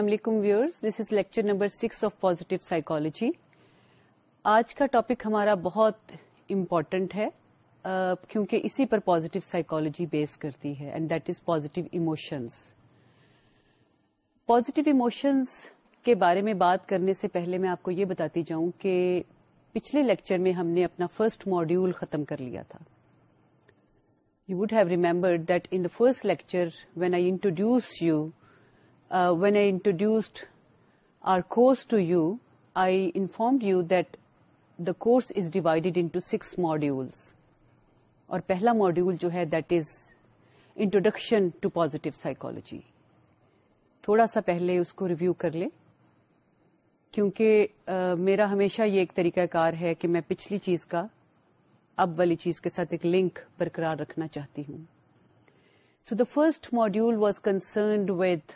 السلام علیکم viewers this is lecture number six of positive psychology آج کا ٹاپک ہمارا بہت امپورٹنٹ ہے uh, کیونکہ اسی پر پازیٹو سائیکالوجی بیس کرتی ہے and that is emotions emotions کے بارے میں بات کرنے سے پہلے میں آپ کو یہ بتاتی جاؤں کہ پچھلے لیکچر میں ہم نے اپنا فرسٹ ماڈیول ختم کر لیا تھا you would have remembered that in the first lecture when I introduce you when I introduced our course to you I inform you that the course is divided into six module اور پہلا module جو ہے that is introduction to positive psychology تھوڑا سا پہلے اس کو review کر لیں کیونکہ میرا ہمیشہ یہ ایک طریقہ کار ہے کہ میں پچھلی چیز کا اب والی چیز کے ساتھ ایک لنک برقرار رکھنا چاہتی ہوں so the first module was concerned with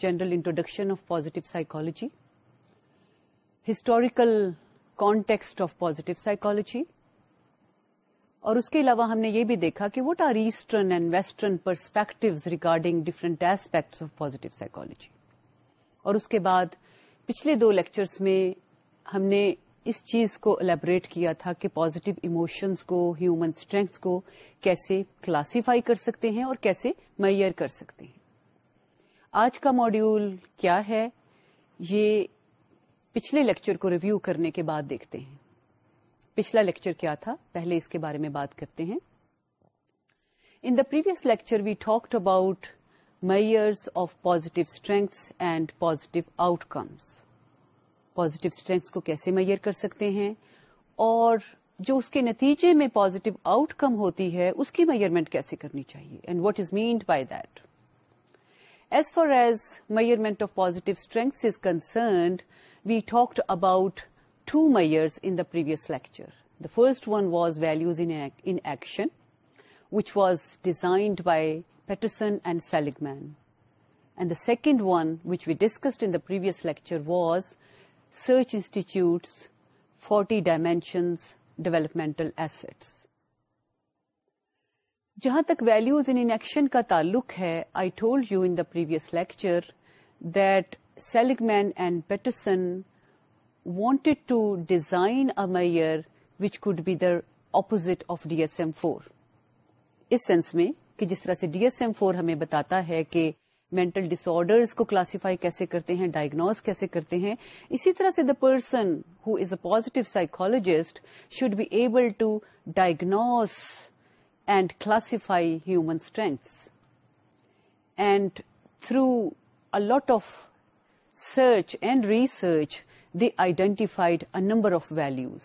general introduction of positive psychology context of positive psychology اور اس کے علاوہ ہم نے یہ بھی دیکھا کہ what are eastern and western perspectives regarding different aspects of positive psychology اور اس کے بعد پچھلے دو لیکچرس میں ہم نے اس چیز کو البوریٹ کیا تھا کہ پازیٹو ایموشنس کو ہیومن اسٹرینگس کو کیسے کلاسیفائی کر سکتے ہیں اور کیسے میئر کر سکتے ہیں آج کا ماڈیول کیا ہے یہ پچھلے لیکچر کو ریویو کرنے کے بعد دیکھتے ہیں پچھلا لیکچر کیا تھا پہلے اس کے بارے میں بات کرتے ہیں in the previous lecture we talked about measures of positive strengths and positive comes positive strengths کو کیسے میئر کر سکتے ہیں اور جو اس کے نتیجے میں پوزیٹو آؤٹ کم ہوتی ہے اس کی میئرمنٹ کیسے کرنی چاہیے and what is meant by that As far as measurement of positive strengths is concerned, we talked about two measures in the previous lecture. The first one was values in action, which was designed by Patterson and Seligman. And the second one, which we discussed in the previous lecture, was Search Institute's 40 Dimensions Developmental Assets. جہاں تک values in action کا تعلق ہے I told you in the previous lecture that Seligman and Peterson wanted to design a measure which could be the opposite of D S M four us sense میں کہ جس طرح سے D S M four ہمیں بتاتا ہے کہ mental disorders کو کلاسیفائی کیسے کرتے ہیں ڈائگنوز کیسے کرتے ہیں اسی طرح سے the person who is a positive psychologist should be able to diagnose I human the identified number of values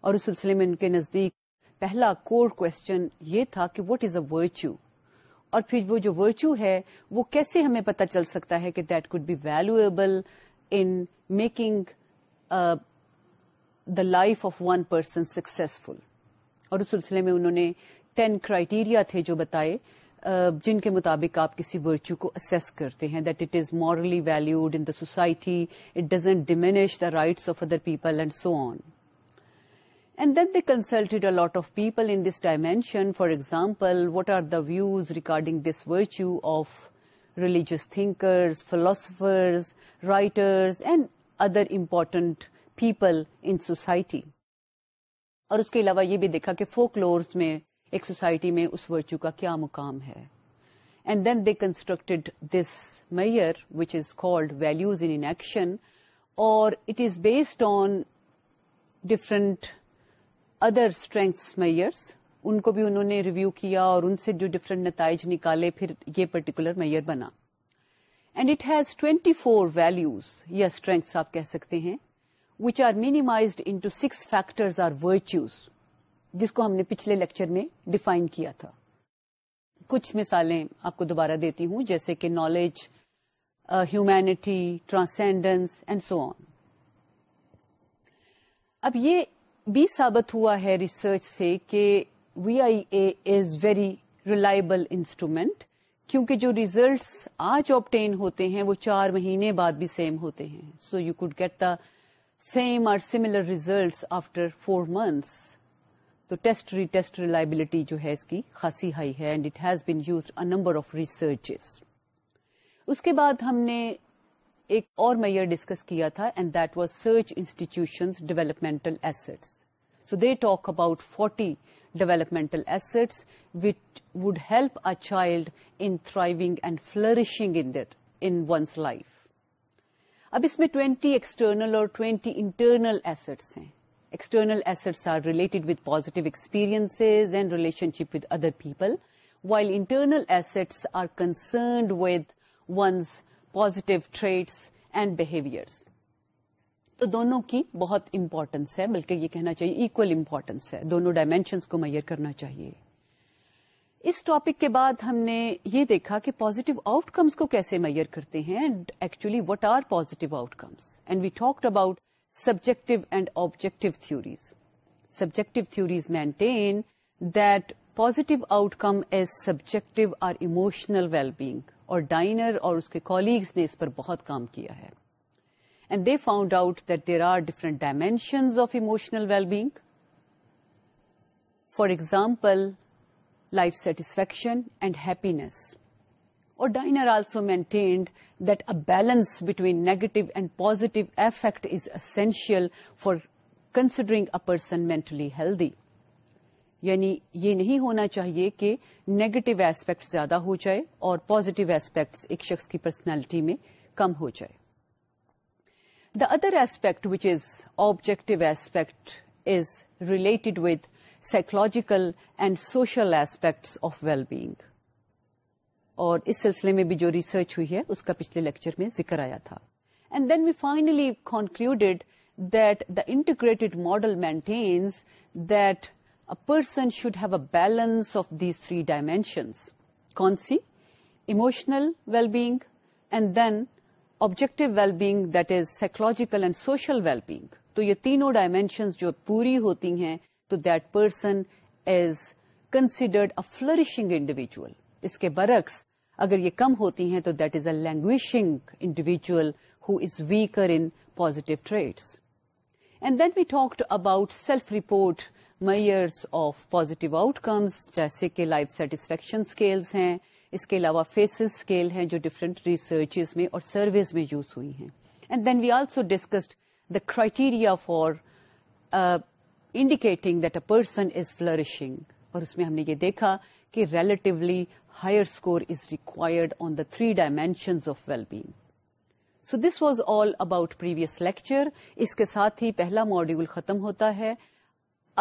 اور اس سلسلے میں ان کے نزدیک پہلا کور کوشچن یہ تھا کہ واٹ از اے ورچو اور پھر وہ جو ورچو ہے وہ کیسے ہمیں پتہ چل سکتا ہے کہ that could be valuable making the life of one person successful اور اس سلسلے میں انہوں نے ٹین کرائیٹیریا تھے جو بتائے جن کے مطابق آپ کسی ورچو کو اسیس کرتے ہیں that it is morally valued in the society it doesn't diminish the rights of other people and so on and then they consulted a lot of people in this dimension for example what are the views regarding this virtue of religious thinkers philosophers writers and other important people in society اور اس کے علاوہ یہ بھی دیکھا کہ folklores میں ایک سوسائٹی میں اس ورچو کا کیا مقام ہے and then they constructed this measure which is called values in action اور it is based on different other strengths measures ان کو بھی انہوں نے ریویو کیا اور ان سے جو ڈفرنٹ نتائج نکالے پھر یہ پرٹیکولر میئر بنا and it has twenty four values یا اسٹرینگس آپ کہہ سکتے ہیں minimized are six into six virtues. جس کو ہم نے پچھلے لیکچر میں ڈیفائن کیا تھا کچھ مثالیں آپ کو دوبارہ دیتی ہوں جیسے کہ knowledge humanity transcendence and so on اب یہ بھی ثابت ہوا ہے ریسرچ سے کہ V I A is very reliable instrument کیونکہ جو ریزلٹس آج آپٹین ہوتے ہیں وہ چار مہینے بعد بھی سیم ہوتے ہیں so you could get the same or similar results after four months تو ٹیسٹ ری ٹیسٹ ریلائبلٹی جو ہے اس کی خاصی ہائی ہے and it has been used a number of research اس کے بعد ہم نے ایک اور میئر ڈسکس کیا تھا and that was search institutions developmental assets so they talk about forty developmental assets would help child in thriving and flourishing in in one's life اب اس میں ٹوینٹی ایکسٹرنل اور ٹوینٹی انٹرنل ایسٹس ہیں external assets are related with positive experience and relationship with other people while internal assets are concerned ones positive traits and behaviour تو دونوں کی بہت importance ہے بلکہ یہ کہنا چاہیے ایکول امپورٹنس ہے دونوں ڈائمینشنس کو میئر کرنا چاہیے اس ٹاپک کے بعد ہم نے یہ دیکھا کہ پازیٹیو آؤٹ کمس کو کیسے میئر کرتے ہیں actually what are positive outcomes and we talked about subject and objective theories subject theories maintain that positive outcome is subject or emotional well being اور ڈائنر اور اس کے کولیگز نے اس پر بہت کام کیا ہے and they found out that there are different dimensions of emotional well being for example life satisfaction and happiness اور Diener also maintained that a balance between negative and positive affect is essential for considering a person mentally healthy یعنی یہ نہیں ہونا چاہیے کہ negative aspect زیادہ ہو جائے اور پازیٹو ایسپیکٹس ایک شخص کی پرسنالٹی میں کم ہو جائے the other aspect which is objective aspect is related with psychological and social aspects of well being اور اس سلسلے میں بھی جو ریسرچ ہوئی ہے اس کا پچھلے لیکچر میں ذکر آیا تھا and then we finally concluded that the integrated model maintains that a person should have a balance of these three dimensions کون سی emotional well being and then objective well being that is psychological and social well being تو یہ تینوں dimensions جو پوری ہوتی ہیں تو that person is considered a flourishing individual اس کے برعکس اگر یہ کم ہوتی ہیں تو that is a languishing individual who is weaker in positive traits and then we talked about self report measures of positive outcomes جیسے کہ لائف سیٹسفیکشن اسکیلز ہیں اس کے علاوہ فیسز اسکیل ہیں جو ڈفرنٹ ریسرچ میں اور سرویز میں یوز ہوئی ہیں and then we also discussed the criteria for indicating that a person is flourishing اور اس میں ہم نے یہ دیکھا کہ relatively higher score is required on the three dimensions of well being so this was all about previous lecture اس کے ساتھ ہی پہلا ماڈیول ختم ہوتا ہے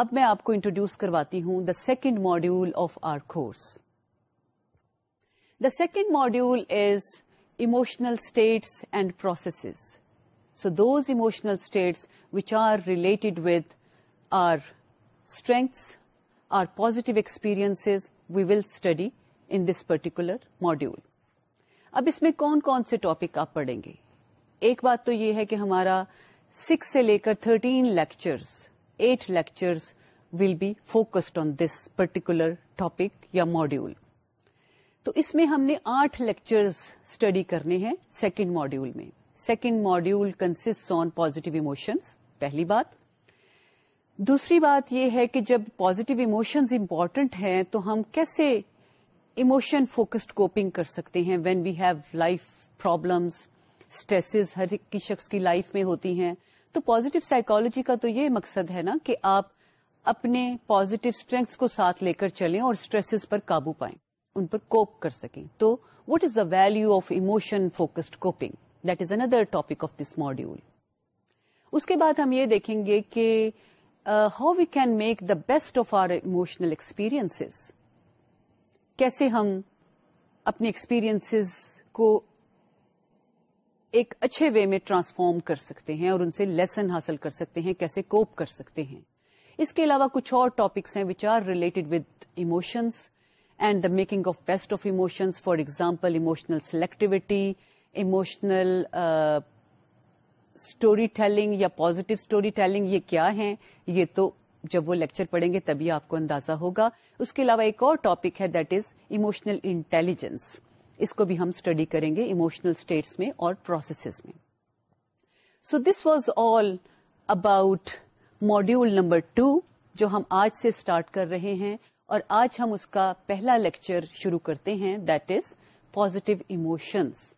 اب میں آپ کو انٹروڈیوس کرواتی ہوں the second module of our course the second module is emotional states and processes so those emotional states which are related with our strengths or positive experience we will study in this particular module اب اس میں کون کون سے topic آپ پڑھیں گے ایک بات تو یہ ہے کہ ہمارا سکس سے لے کر thirteen lectures eight lectures will be focused on this particular topic یا ماڈیول تو اس میں ہم نے آٹھ لیکچرز اسٹڈی کرنے ہیں سیکنڈ ماڈیول میں second module consist on positive emotions پہلی بات دوسری بات یہ ہے کہ جب پازیٹو ایموشنز امپورٹنٹ ہیں تو ہم کیسے اموشن فوکسڈ کوپنگ کر سکتے ہیں when we have life problems stresses ہر ایک شخص کی لائف میں ہوتی ہیں تو پازیٹو سائیکالوجی کا تو یہ مقصد ہے نا کہ آپ اپنے پازیٹو اسٹرینگس کو ساتھ لے کر چلیں اور اسٹریسز پر قابو پائیں ان پر کوپ کر سکیں تو what is the value of emotion focused coping that is another topic of this module اس کے بعد ہم یہ دیکھیں گے کہ how can make the best of our emotional experience کیسے ہم اپنی اکسپیرینس کو ایک اچھے وے میں ٹرانسفارم کر سکتے ہیں اور ان سے لیسن حاصل کر سکتے ہیں کیسے کوپ کر سکتے ہیں اس کے علاوہ کچھ اور ٹاپکس ہیں which are related with emotions and the making of best of emotions for example emotional selectivity emotional story telling یا پازیٹو اسٹوری ٹیلنگ یہ کیا ہے یہ تو جب وہ لیکچر پڑھیں گے تبھی آپ کو اندازہ ہوگا اس کے علاوہ ایک اور ٹاپک ہے دیٹ از اموشنل انٹیلیجنس اس کو بھی ہم اسٹڈی کریں گے اموشنل اسٹیٹس میں اور پروسیسز میں so this was all about module number two جو ہم آج سے اسٹارٹ کر رہے ہیں اور آج ہم اس کا پہلا لیکچر شروع کرتے ہیں that is positive emotions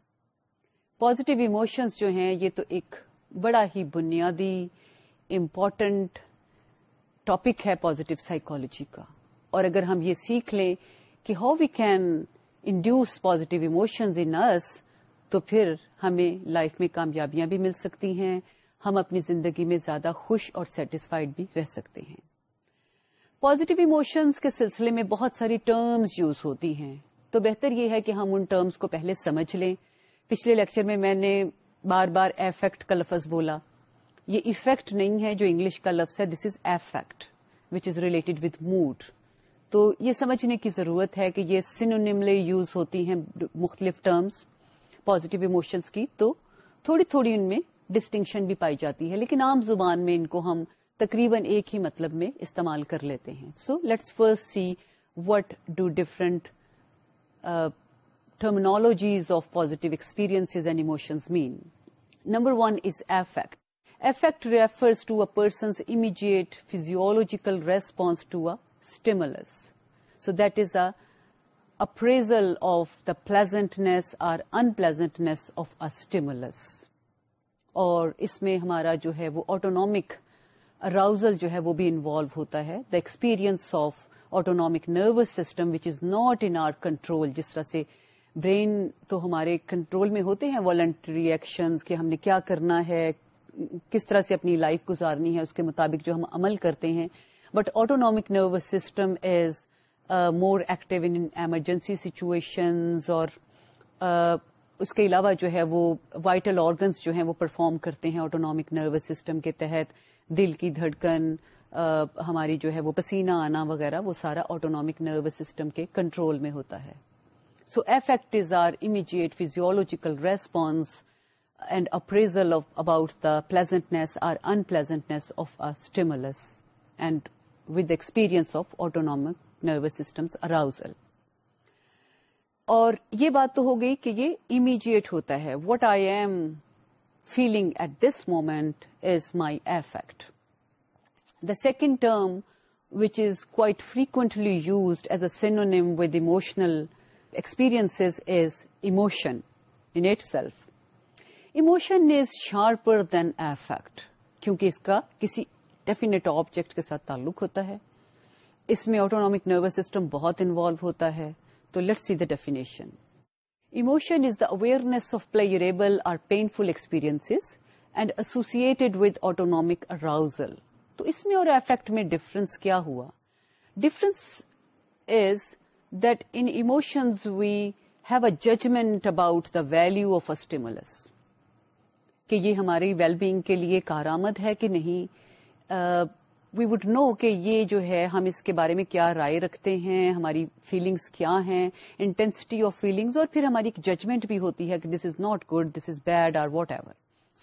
positive emotions جو ہیں یہ تو ایک بڑا ہی بنیادی امپورٹنٹ ٹاپک ہے پازیٹو سائیکالوجی کا اور اگر ہم یہ سیکھ لیں کہ how we can induce positive emotions in us تو پھر ہمیں لائف میں کامیابیاں بھی مل سکتی ہیں ہم اپنی زندگی میں زیادہ خوش اور سیٹسفائیڈ بھی رہ سکتے ہیں پازیٹو ایموشنز کے سلسلے میں بہت ساری ٹرمز یوز ہوتی ہیں تو بہتر یہ ہے کہ ہم ان ٹرمز کو پہلے سمجھ لیں پچھلے لیکچر میں میں نے بار بار افیکٹ کا لفظ بولا یہ افیکٹ نہیں ہے جو انگلش کا لفظ ہے this is affect which is related with mood تو یہ سمجھنے کی ضرورت ہے کہ یہ سینلے یوز ہوتی ہیں مختلف ٹرمز پازیٹیو ایموشنس کی تو تھوڑی تھوڑی ان میں ڈسٹنکشن بھی پائی جاتی ہے لیکن عام زبان میں ان کو ہم تقریباً ایک ہی مطلب میں استعمال کر لیتے ہیں so let's first see what do different terminologies of positive experience and emotion one is affect affect refers to a person immediate physiological response to stimulus so that is appraisal of the pleasantness اور unpleasantness of اٹمولس اور اس میں ہمارا جو ہے وہ آٹونک arousal جو ہے وہ بھی انوالو ہوتا ہے the experience of autonomic nervous system which is not in our control جس طرح سے برین تو ہمارے کنٹرول میں ہوتے ہیں والنٹری ایکشنز کہ ہم نے کیا کرنا ہے کس طرح سے اپنی لائف گزارنی ہے اس کے مطابق جو ہم عمل کرتے ہیں but autonomic nervous system is more active in emergency situations اور uh, اس کے علاوہ جو ہے وہ وائٹل آرگنس جو ہیں وہ پرفارم کرتے ہیں آٹونامک نروس سسٹم کے تحت دل کی دھڑکن uh, ہماری جو ہے وہ پسینہ آنا وغیرہ وہ سارا آٹونک نروس سسٹم کے کنٹرول میں ہوتا ہے so is our our immediate physiological response and appraisal about about the pleasantness or unpleasantness of and and with experience of autonomic nervous system's arousal اور یہ بات تو ہو گئی کہ یہ امیجیٹ ہوتا ہے what I am feeling at this moment is my affect the second term which is quite frequently used as a synonym with emotional experience is emotion self emotion is sharper than affect کیونکہ اس کا کسی definite object کے ساتھ تعلق ہوتا ہے اس میں آٹونک نروس سسٹم بہت انوالو ہوتا ہے تو let see the definition emotion is the awareness of pleasurable or painful experience and associated with autonomic arousal تو اس میں اور افیکٹ میں ڈفرنس کیا ہوا difference is that emotions we have a judgement about the value of it also کہ یہ ہماری ویل بینگ کے لیے کارآمد ہے کہ نہیں وی وڈ نو کہ یہ جو ہے ہم اس کے بارے میں کیا رائے رکھتے ہیں ہماری فیلنگس کیا ہیں انٹینسٹی آف فیلنگ اور پھر ہماری ایک ججمنٹ بھی ہوتی ہے کہ this is not good this is bad or whatever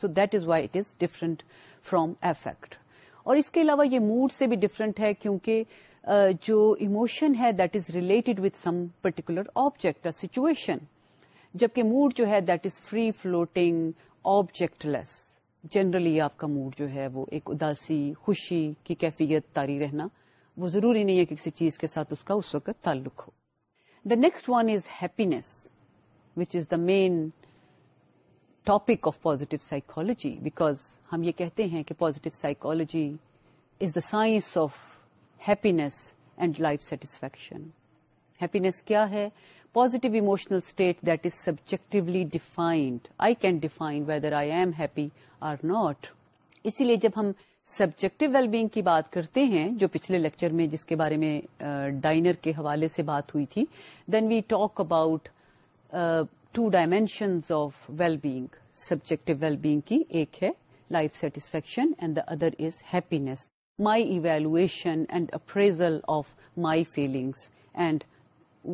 so that is why it is different from affect اور اس کے علاوہ یہ موڈ سے بھی ڈفرنٹ ہے کیونکہ جو ایموشن ہے that is related with some particular object اور سچویشن جبکہ موڈ جو ہے that is free floating objectless generally آپ کا موڈ جو ہے وہ ایک اداسی خوشی کی کیفیت تاری رہنا وہ ضروری نہیں ہے کہ کسی چیز کے ساتھ اس کا اس وقت تعلق ہو the next one is happiness which is the main topic of positive psychology because ہم یہ کہتے ہیں کہ positive psychology is the science of happiness and life satisfaction happiness کیا ہے positive emotional state that is subjectively defined I can define whether I am happy or not اسی لیے جب ہم سبجیکٹو ویل بیگ کی بات کرتے ہیں جو پچھلے لیکچر میں جس کے بارے میں ڈائنر uh, کے حوالے سے بات ہوئی تھی then we talk about two dimensions of well being subjective well being کی ایک ہے life satisfaction and the other is happiness my evaluation and appraisal of my feelings and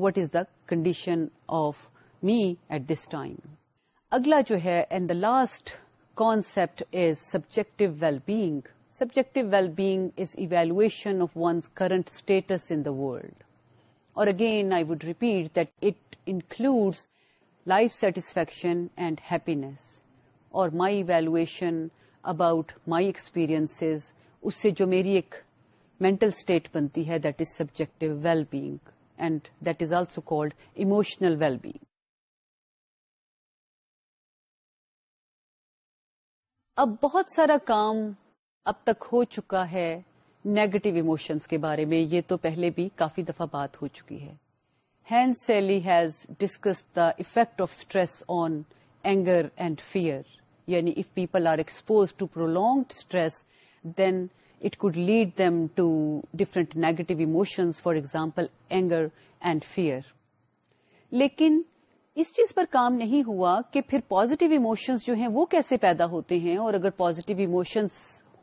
what is the condition of me at this time اگلا جو ہے the last concept is subjective well being subject well being is evaluation of one's current status in the world or again I would repeat that it includes life satisfaction and happiness اور my evaluation about my experience اس سے جو میری ایک mental state بنتی ہے that is subject well being and that is also called well being اب بہت سارا کام اب تک ہو چکا ہے نیگیٹو اموشنس کے بارے میں یہ تو پہلے بھی کافی دفعہ بات ہو چکی ہے Hans Selye has discuss the effect of stress on anger and fear یعنی if people are expose to prolong stress then it could lead them to different negative emotions, for example anger and fear لیکن اس چیز پر کام نہیں ہوا کہ پھر positive emotions جو ہیں وہ کیسے پیدا ہوتے ہیں اور اگر پازیٹو ایموشنس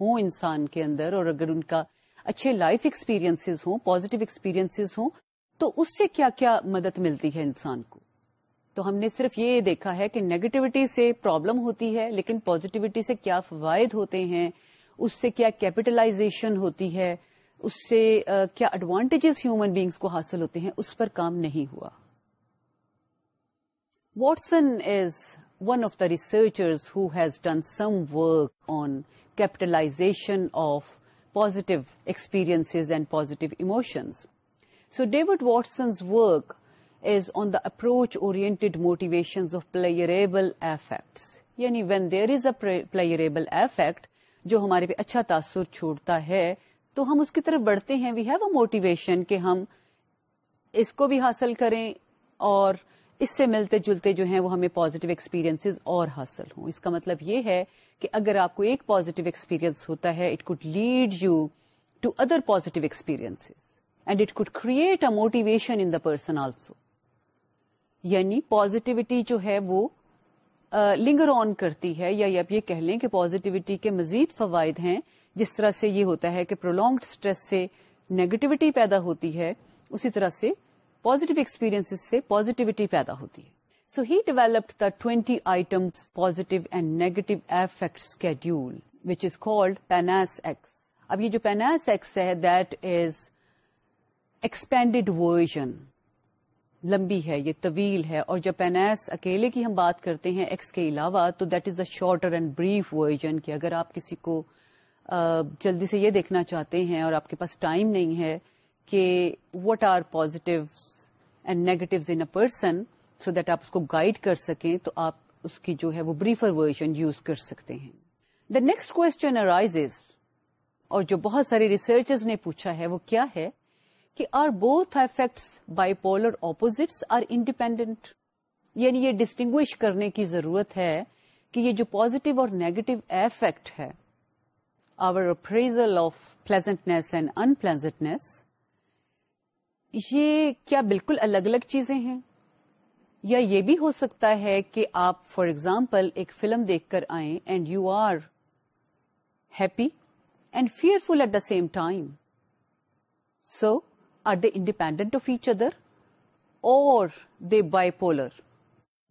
ہوں انسان کے اندر اور اگر ان کا اچھے لائف ایکسپیرئنس ہوں پازیٹو ایکسپیرئنس ہوں تو اس سے کیا کیا مدد ملتی ہے انسان کو تو ہم نے صرف یہ دیکھا ہے کہ نیگیٹیوٹی سے پرابلم ہوتی ہے لیکن پازیٹیوٹی سے کیا فوائد ہوتے ہیں اس سے کیا کیپٹلائزیشن ہوتی ہے اس سے کیا ایڈوانٹیجز ہیومن بینگس کو حاصل ہوتے ہیں اس پر کام نہیں ہوا Watson is one of the researchers who has done some work on capitalization of positive experience and positive emotions so David Watson's work is on the approach oriented motivations of pleasurable affects یعنی when there is a pleasurable affect جو ہمارے پہ اچھا تاثر چھوڑتا ہے تو ہم اس کی طرف بڑھتے ہیں وی ہیو اے موٹیویشن کہ ہم اس کو بھی حاصل کریں اور اس سے ملتے جلتے جو ہیں وہ ہمیں پازیٹیو ایکسپیرینس اور حاصل ہوں اس کا مطلب یہ ہے کہ اگر آپ کو ایک پازیٹیو ایکسپیرینس ہوتا ہے it could lead you to other positive experience and it could create a motivation in the person also یعنی پازیٹیوٹی جو ہے وہ لنگر آن کرتی ہے یا یہ کہہ لیں کہ پازیٹیوٹی کے مزید فوائد ہیں جس طرح سے یہ ہوتا ہے کہ پرولونگڈ اسٹریس سے نیگیٹیوٹی پیدا ہوتی ہے اسی طرح سے پازیٹیو ایکسپیرئنس سے پازیٹیوٹی پیدا ہوتی ہے so he developed the twenty item positive and negative affect which is called PANAS X اب یہ جو پیناس ایکس ہے دیٹ از ایکسپینڈیڈ ورژن لمبی ہے یہ طویل ہے اور جب پینس اکیلے کی ہم بات کرتے ہیں ایکس کے علاوہ تو that is a shorter and brief version کہ اگر آپ کسی کو جلدی سے یہ دیکھنا چاہتے ہیں اور آپ کے پاس ٹائم نہیں ہے کہ what are positive and negatives in a person so that آپ اس کو گائڈ کر سکیں تو آپ اس کی جو ہے وہ بریفر ورژن یوز کر سکتے ہیں دا نیکسٹ کوشچن اور جو بہت سارے ریسرچرز نے پوچھا ہے وہ کیا ہے کہ are both affects bipolar opposites or independent یعنی یہ ڈسٹنگوش کرنے کی ضرورت ہے کہ یہ جو پوزیٹو اور نیگیٹو افیکٹ ہے our appraisal of pleasantness and unpleasantness یہ کیا بالکل الگ الگ چیزیں ہیں یا یہ بھی ہو سکتا ہے کہ آپ فار ایگزامپل ایک فلم دیکھ کر آئیں and you are happy and fearful at the same time so independent of each other اور or bipolar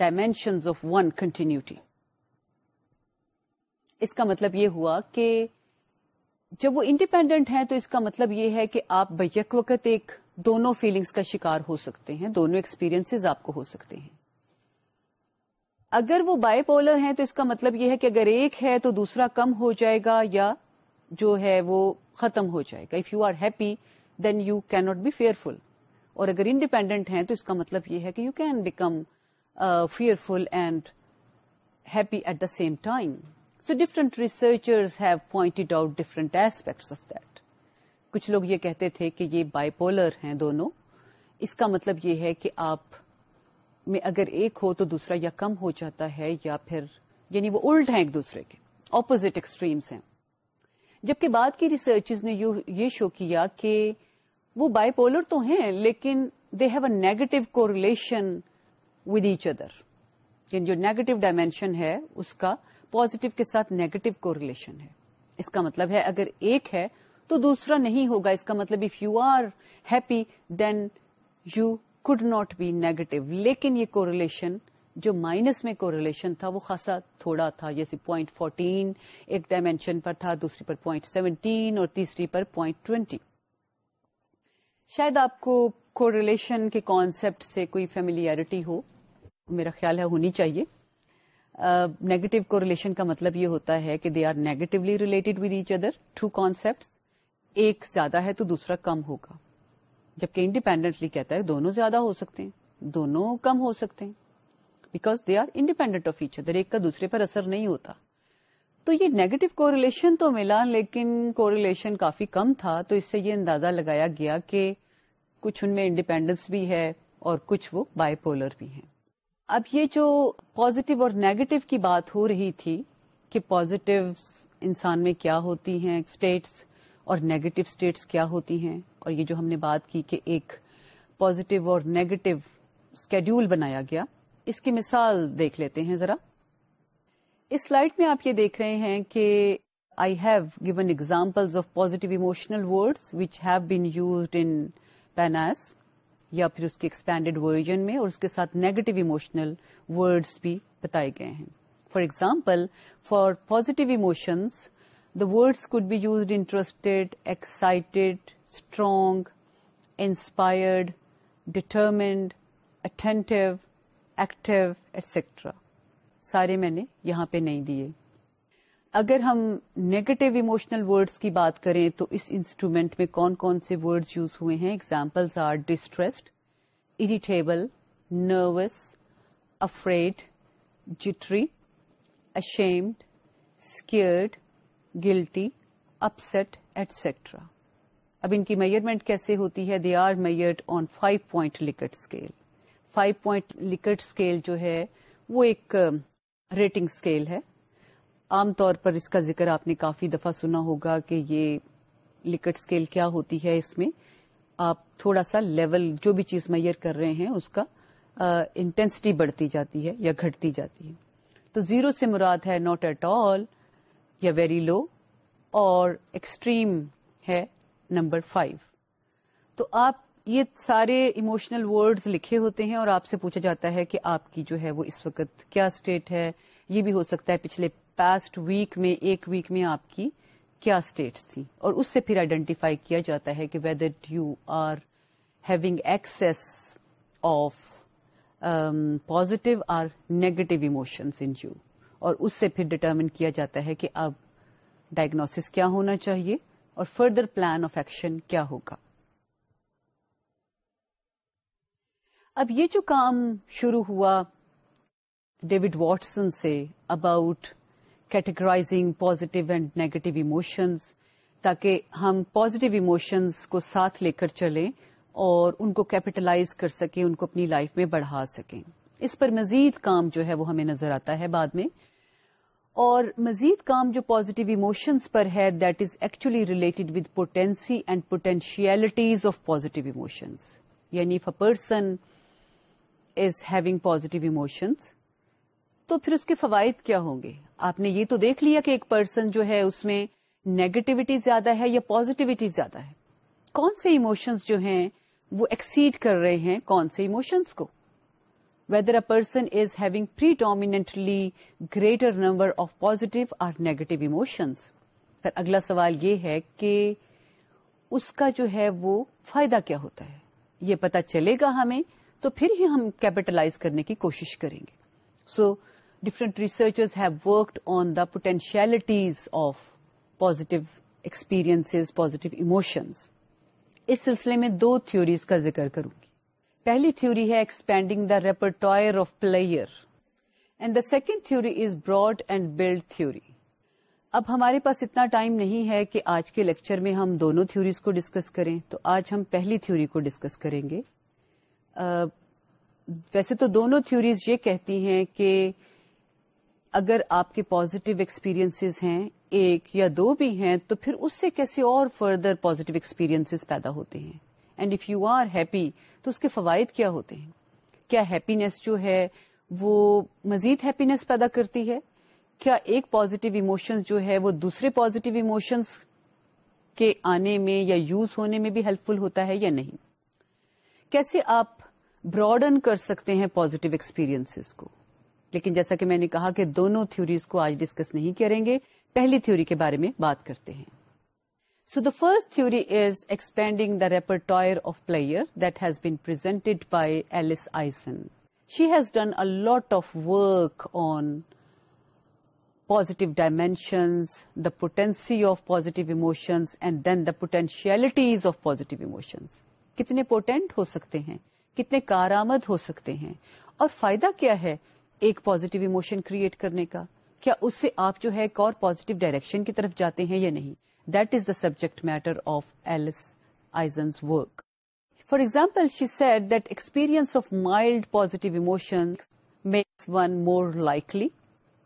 dimensions of one continuity اس کا مطلب یہ ہوا کہ جب وہ انڈیپینڈنٹ ہیں تو اس کا مطلب یہ ہے کہ آپ بیک وقت ایک دونوں فیلنگس کا شکار ہو سکتے ہیں دونوں ایکسپیرینس آپ کو ہو سکتے ہیں اگر وہ بائی پولر ہیں تو اس کا مطلب یہ ہے کہ اگر ایک ہے تو دوسرا کم ہو جائے گا یا جو ہے وہ ختم ہو جائے گا if you are happy then you can not be fearful اور اگر انڈیپینڈنٹ ہیں تو اس کا مطلب یہ ہے کہ you can become fearful and happy at the same time so different have pointed out different aspects of that کچھ لوگ یہ کہتے تھے کہ یہ بائی پولر ہیں دونوں اس کا مطلب یہ ہے کہ آپ میں اگر ایک ہو تو دوسرا یا کم ہو جاتا ہے یا پھر یعنی وہ الٹ ہیں ایک دوسرے کے اپوزٹ ایکسٹریمس ہیں جبکہ بعد کی ریسرچز نے یہ شو کیا کہ وہ بائی پولر تو ہیں لیکن they have a negative correlation with each other جو نیگیٹو ڈائمینشن ہے اس کا پوزیٹو کے ساتھ نیگیٹو ریلیشن ہے اس کا مطلب ہے اگر ایک ہے تو دوسرا نہیں ہوگا اس کا مطلب if you are happy then you could not be negative لیکن یہ کوریلیشن جو مائنس میں کوریلیشن تھا وہ خاصا تھوڑا تھا جیسے پوائنٹ فورٹین ایک ڈائمینشن پر تھا دوسری پر پوائنٹ سیونٹین اور تیسری پر پوائنٹ ٹوینٹی شاید آپ کو ریلیشن کے کانسیپٹ سے کوئی فیملیئرٹی ہو میرا خیال ہے ہونی چاہیے نیگیٹو کو ریلیشن کا مطلب یہ ہوتا ہے کہ they are negatively related with each other two concept ایک زیادہ ہے تو دوسرا کم ہوگا جبکہ انڈیپینڈنٹلی کہتا ہے دونوں زیادہ ہو سکتے ہیں دونوں کم ہو سکتے ہیں because they are independent of each other ایک کا دوسرے پر اثر نہیں ہوتا تو یہ نیگیٹو کوریلیشن تو ملا لیکن کوریلیشن کافی کم تھا تو اس سے یہ اندازہ لگایا گیا کہ کچھ ان میں انڈیپینڈنس بھی ہے اور کچھ وہ بائی پولر بھی ہیں اب یہ جو پازیٹیو اور نیگیٹو کی بات ہو رہی تھی کہ پازیٹیو انسان میں کیا ہوتی ہیں اسٹیٹس اور نیگیٹو اسٹیٹس کیا ہوتی ہیں اور یہ جو ہم نے بات کی کہ ایک پازیٹیو اور نیگیٹو اسکیڈیول بنایا گیا اس کی مثال دیکھ لیتے ہیں ذرا اس سلائڈ میں آپ یہ دیکھ رہے ہیں کہ I have given example of positive emotional words which have been used in PANAS یا پھر اس کے ایکسپینڈیڈ ورژن میں اور اس کے ساتھ نیگیٹو اموشنل ورڈس بھی بتائے گئے ہیں for example for positive emotions the word could be used interested excited strong inspired determined attentive active etcetera سارے میں نے یہاں پہ نہیں دیے اگر ہم نیگیٹو ایموشنل ورڈز کی بات کریں تو اس انسٹرومینٹ میں کون کون سے یوز ہوئے ہیں example are distressed irritable nervous afraid jittery ashamed scared guilty upset etcetera اب ان کی میئرمنٹ کیسے ہوتی ہے they are measured on five point Likert scale five point Likert scale جو ہے وہ ایک ریٹنگ اسکیل ہے عام طور پر اس کا ذکر آپ نے کافی دفعہ سنا ہوگا کہ یہ لکٹ اسکیل کیا ہوتی ہے اس میں آپ تھوڑا سا لیول جو بھی چیز میئر کر رہے ہیں اس کا انٹینسٹی بڑھتی جاتی ہے یا گھٹتی جاتی ہے تو زیرو سے مراد ہے ناٹ ایٹ آل یا ویری لو اور ایکسٹریم ہے نمبر فائیو تو آپ یہ سارے ایموشنل ورڈز لکھے ہوتے ہیں اور آپ سے پوچھا جاتا ہے کہ آپ کی جو ہے وہ اس وقت کیا اسٹیٹ ہے یہ بھی ہو سکتا ہے پچھلے پاسٹ ویک میں ایک ویک میں آپ کی کیا اسٹیٹس تھی اور اس سے پھر آئیڈینٹیفائی کیا جاتا ہے کہ whether you are having excess of positive or negative emotions in you اور اس سے پھر ڈٹرمن کیا جاتا ہے کہ اب ڈائگنوس کیا ہونا چاہیے اور فردر پلان آف ایکشن کیا ہوگا اب یہ جو کام شروع ہوا ڈیوڈ واٹسن سے about categorising positive and negative emotions تاکہ ہم پازیٹیو ایموشنز کو ساتھ لے کر چلیں اور ان کو کیپیٹلائز کر سکیں ان کو اپنی لائف میں بڑھا سکیں اس پر مزید کام جو ہے وہ ہمیں نظر آتا ہے بعد میں اور مزید کام جو پازیٹیو ایموشنز پر ہے that is actually related with potency and potentialities of positive emotions یعنی اف اے پرسن تو پھر اس کے فوائد کیا ہوں گے آپ نے یہ تو دیکھ لیا کہ ایک پرسن جو ہے اس میں نیگیٹوٹی زیادہ ہے یا پوزیٹیوٹی زیادہ ہے کون سے اموشنس جو ہیں وہ ایکسیڈ کر رہے ہیں کون سے اموشنس کو whether a person is having predominantly greater number of positive or negative emotions پھر اگلا سوال یہ ہے کہ اس کا جو ہے وہ فائدہ کیا ہوتا ہے یہ پتا چلے گا ہمیں تو پھر ہی ہم کیپٹلائز کرنے کی کوشش کریں گے so different researchers have worked on the potentialities of positive experience positive emotions اس سلسلے میں دو تھیوریز کا ذکر کروں گی پہلی تھیوری ہے expanding the repertoire of player and the second theory is broad and build theory اب ہمارے پاس اتنا ٹائم نہیں ہے کہ آج کے لیکچر میں ہم دونوں تھیوریز کو ڈسکس کریں تو آج ہم پہلی تھیوری کو ڈسکس کریں گے ویسے تو دونوں تھیوریز یہ کہتی ہیں کہ اگر آپ کے پازیٹیو ایکسپیریئنس ہیں ایک یا دو بھی ہیں تو پھر اس سے کیسے اور فردر پازیٹیو ایکسپیریئنس پیدا ہوتے ہیں and if you are happy تو اس کے فوائد کیا ہوتے ہیں کیا ہیپینیس جو ہے وہ مزید ہیپینیس پیدا کرتی ہے کیا ایک پازیٹیو ایموشنز جو ہے وہ دوسرے پازیٹیو ایموشنز کے آنے میں یا یوز ہونے میں بھی ہیلپ فل ہوتا ہے یا نہیں کیسے آپ براڈن کر سکتے ہیں پوزیٹو ایکسپیرئنس کو لیکن جیسا کہ میں نے کہا کہ دونوں تھیوریز کو آج ڈسکس نہیں کریں گے پہلی تھیوری کے بارے میں بات کرتے ہیں so the first theory is expanding the repertoire of player that has been presented by Alice Isen she has done a lot of work on positive dimensions, the potency of positive emotions and then the potentialities of positive emotions. کتنے potent ہو سکتے ہیں کتنے کارآمد ہو سکتے ہیں اور فائدہ کیا ہے ایک پوزیٹو اموشن کریٹ کرنے کا کیا اس سے آپ جو ہے ایک اور پوزیٹو ڈائریکشن کی طرف جاتے ہیں یا نہیں that is the subject matter of Alice work for example she said that experience of mild positive makes one more likely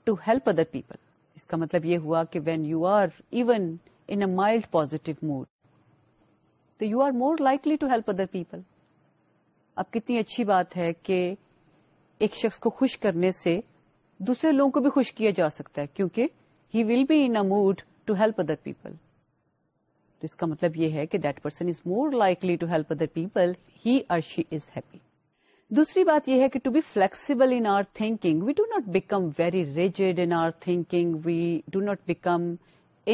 to help other people اس کا مطلب یہ ہوا کہ when you are even in mild positive mood تو you are more likely to help other people اب کتنی اچھی بات ہے کہ ایک شخص کو خوش کرنے سے دوسرے لوگوں کو بھی خوش کیا جا سکتا ہے کیونکہ he will be in mood to help other people تو اس کا مطلب یہ ہے کہ that person is more likely to help other people he she is happy دوسری بات یہ ہے کہ to be flexible in our thinking we do not become very rigid in our thinking we do not become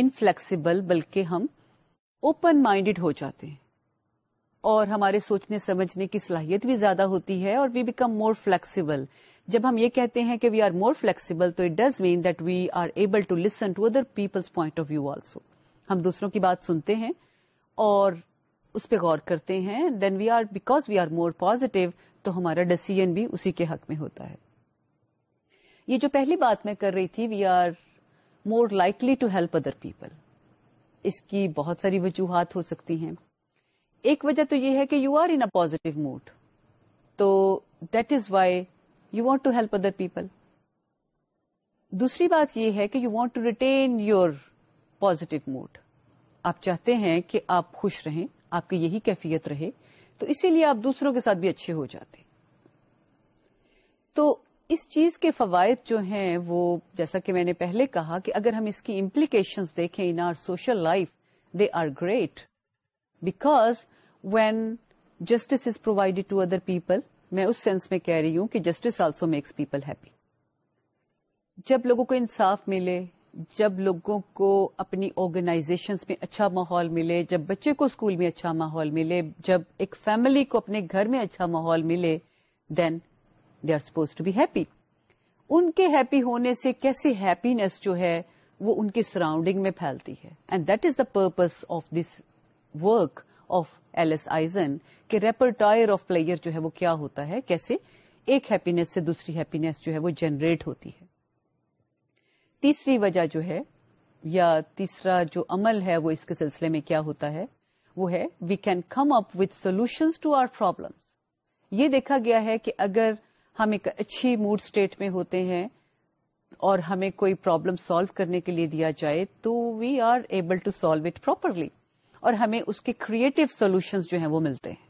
inflexible بلکہ ہم open minded ہو جاتے ہیں اور ہمارے سوچنے سمجھنے کی صلاحیت بھی زیادہ ہوتی ہے اور وی بیکم مور فلیکسیبل جب ہم یہ کہتے ہیں کہ وی آر مور فلیکسیبل تو it does mean that we are able to listen to other people's point of view also ہم دوسروں کی بات سنتے ہیں اور اس پہ غور کرتے ہیں then we are because we are more positive تو ہمارا ڈسیزن بھی اسی کے حق میں ہوتا ہے یہ جو پہلی بات میں کر رہی تھی we are more likely to help other people اس کی بہت ساری وجوہات ہو سکتی ہیں ایک وجہ تو یہ ہے کہ you are in positive mood تو that is why you want to help other people دوسری بات یہ ہے کہ you want to retain your positive mood آپ چاہتے ہیں کہ آپ خوش رہیں آپ کی یہی کیفیت رہے تو اسی لیے آپ دوسروں کے ساتھ بھی اچھے ہو جاتے تو اس چیز کے فوائد جو ہیں وہ جیسا کہ میں نے پہلے کہا کہ اگر ہم اس کی امپلیکیشنز دیکھیں in our social life they are great because when justice is provided to other people میں اس سینس میں کہہ رہی ہوں کہ justice also makes people happy جب لوگوں کو انصاف ملے جب لوگوں کو اپنی آرگنائزیشن میں اچھا ماحول ملے جب بچے کو اسکول میں اچھا ماحول ملے جب ایک فیملی کو اپنے گھر میں اچھا ماحول ملے then they are supposed to be happy ان کے ہیپی ہونے سے کیسی ہیپینیس جو ہے وہ ان کی سراؤنڈنگ میں پھیلتی ہے and that is the purpose of this work of Alice Isen کے ریپرٹائر آف پلیئر جو ہے وہ کیا ہوتا ہے کیسے ایک ہیپینیس سے دوسری ہیپینیس جو ہے وہ جنریٹ ہوتی ہے تیسری وجہ جو ہے یا تیسرا جو عمل ہے وہ اس کے سلسلے میں کیا ہوتا ہے وہ ہے we can come up with solutions to our problems یہ دیکھا گیا ہے کہ اگر ہم ایک اچھی موڈ اسٹیٹ میں ہوتے ہیں اور ہمیں کوئی پرابلم سالو کرنے کے لیے دیا جائے تو we are able to solve it properly اور ہمیں اس کے کریٹو سولوشنز جو ہیں وہ ملتے ہیں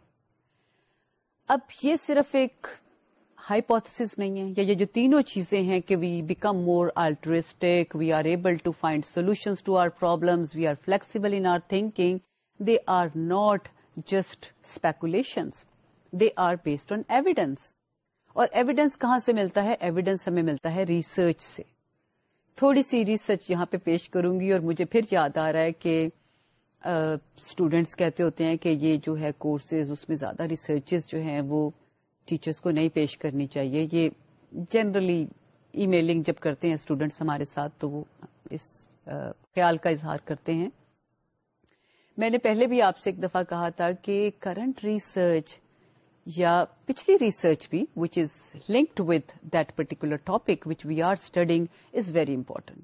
اب یہ صرف ایک ہائیپوتھس نہیں ہے یا یہ جو تینوں چیزیں ہیں کہ we become more altruistic we are able to find solution to our problem we are flexible in our thinking they are not just speculations they are based on evidence اور ایویڈینس کہاں سے ملتا ہے ایویڈینس ہمیں ملتا ہے research سے تھوڑی سی ریسرچ یہاں پہ پیش کروں گی اور مجھے پھر یاد آ رہا ہے کہ اسٹوڈینٹس کہتے ہوتے ہیں کہ یہ جو ہے کورسز اس میں زیادہ ریسرچز جو ہیں وہ ٹیچرس کو نہیں پیش کرنی چاہیے یہ جنرلی ای میلنگ جب کرتے ہیں اسٹوڈینٹس ہمارے ساتھ تو وہ اس خیال کا اظہار کرتے ہیں میں نے پہلے بھی آپ سے ایک دفعہ کہا تھا کہ کرنٹ ریسرچ یا پچھلی ریسرچ بھی which is linked with that particular topic which we are studying is very important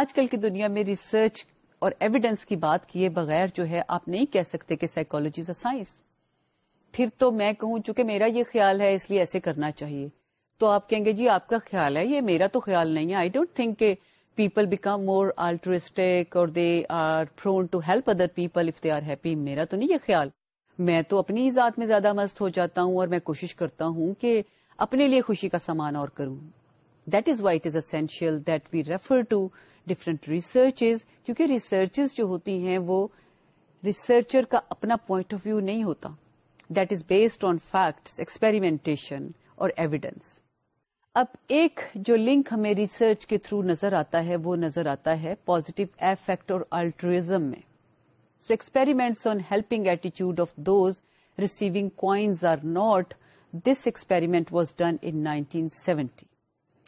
آج کل کی دنیا میں ریسرچ اور ایویڈینس کی بات کیے بغیر جو ہے آپ نہیں کہہ سکتے کہ از سائنس پھر تو میں کہوں چونکہ میرا یہ خیال ہے اس لیے ایسے کرنا چاہیے تو آپ کہیں گے جی آپ کا خیال ہے یہ میرا تو خیال نہیں ہے آئی ڈونٹ تھنک کہ people people become more altruistic اور they they are are to help other if happy میرا تو نہیں یہ خیال میں تو اپنی ذات میں زیادہ مست ہو جاتا ہوں اور میں کوشش کرتا ہوں کہ اپنے لیے خوشی کا سامان اور کروں that is why it essential that we refer to different researches کیونکہ ریسرچز جو ہوتی ہیں وہ ریسرچر کا اپنا پوائنٹ آف ویو نہیں ہوتا that is based on facts experimentation اور ایویڈینس اب ایک جو لنک ہمیں ریسرچ کے تھرو نظر آتا ہے وہ نظر آتا ہے پوزیٹو ایفیکٹ اور الٹرزم میں so experiments on helping ایٹیچیوڈ of those receiving coins or not this experiment was done nineteen seventy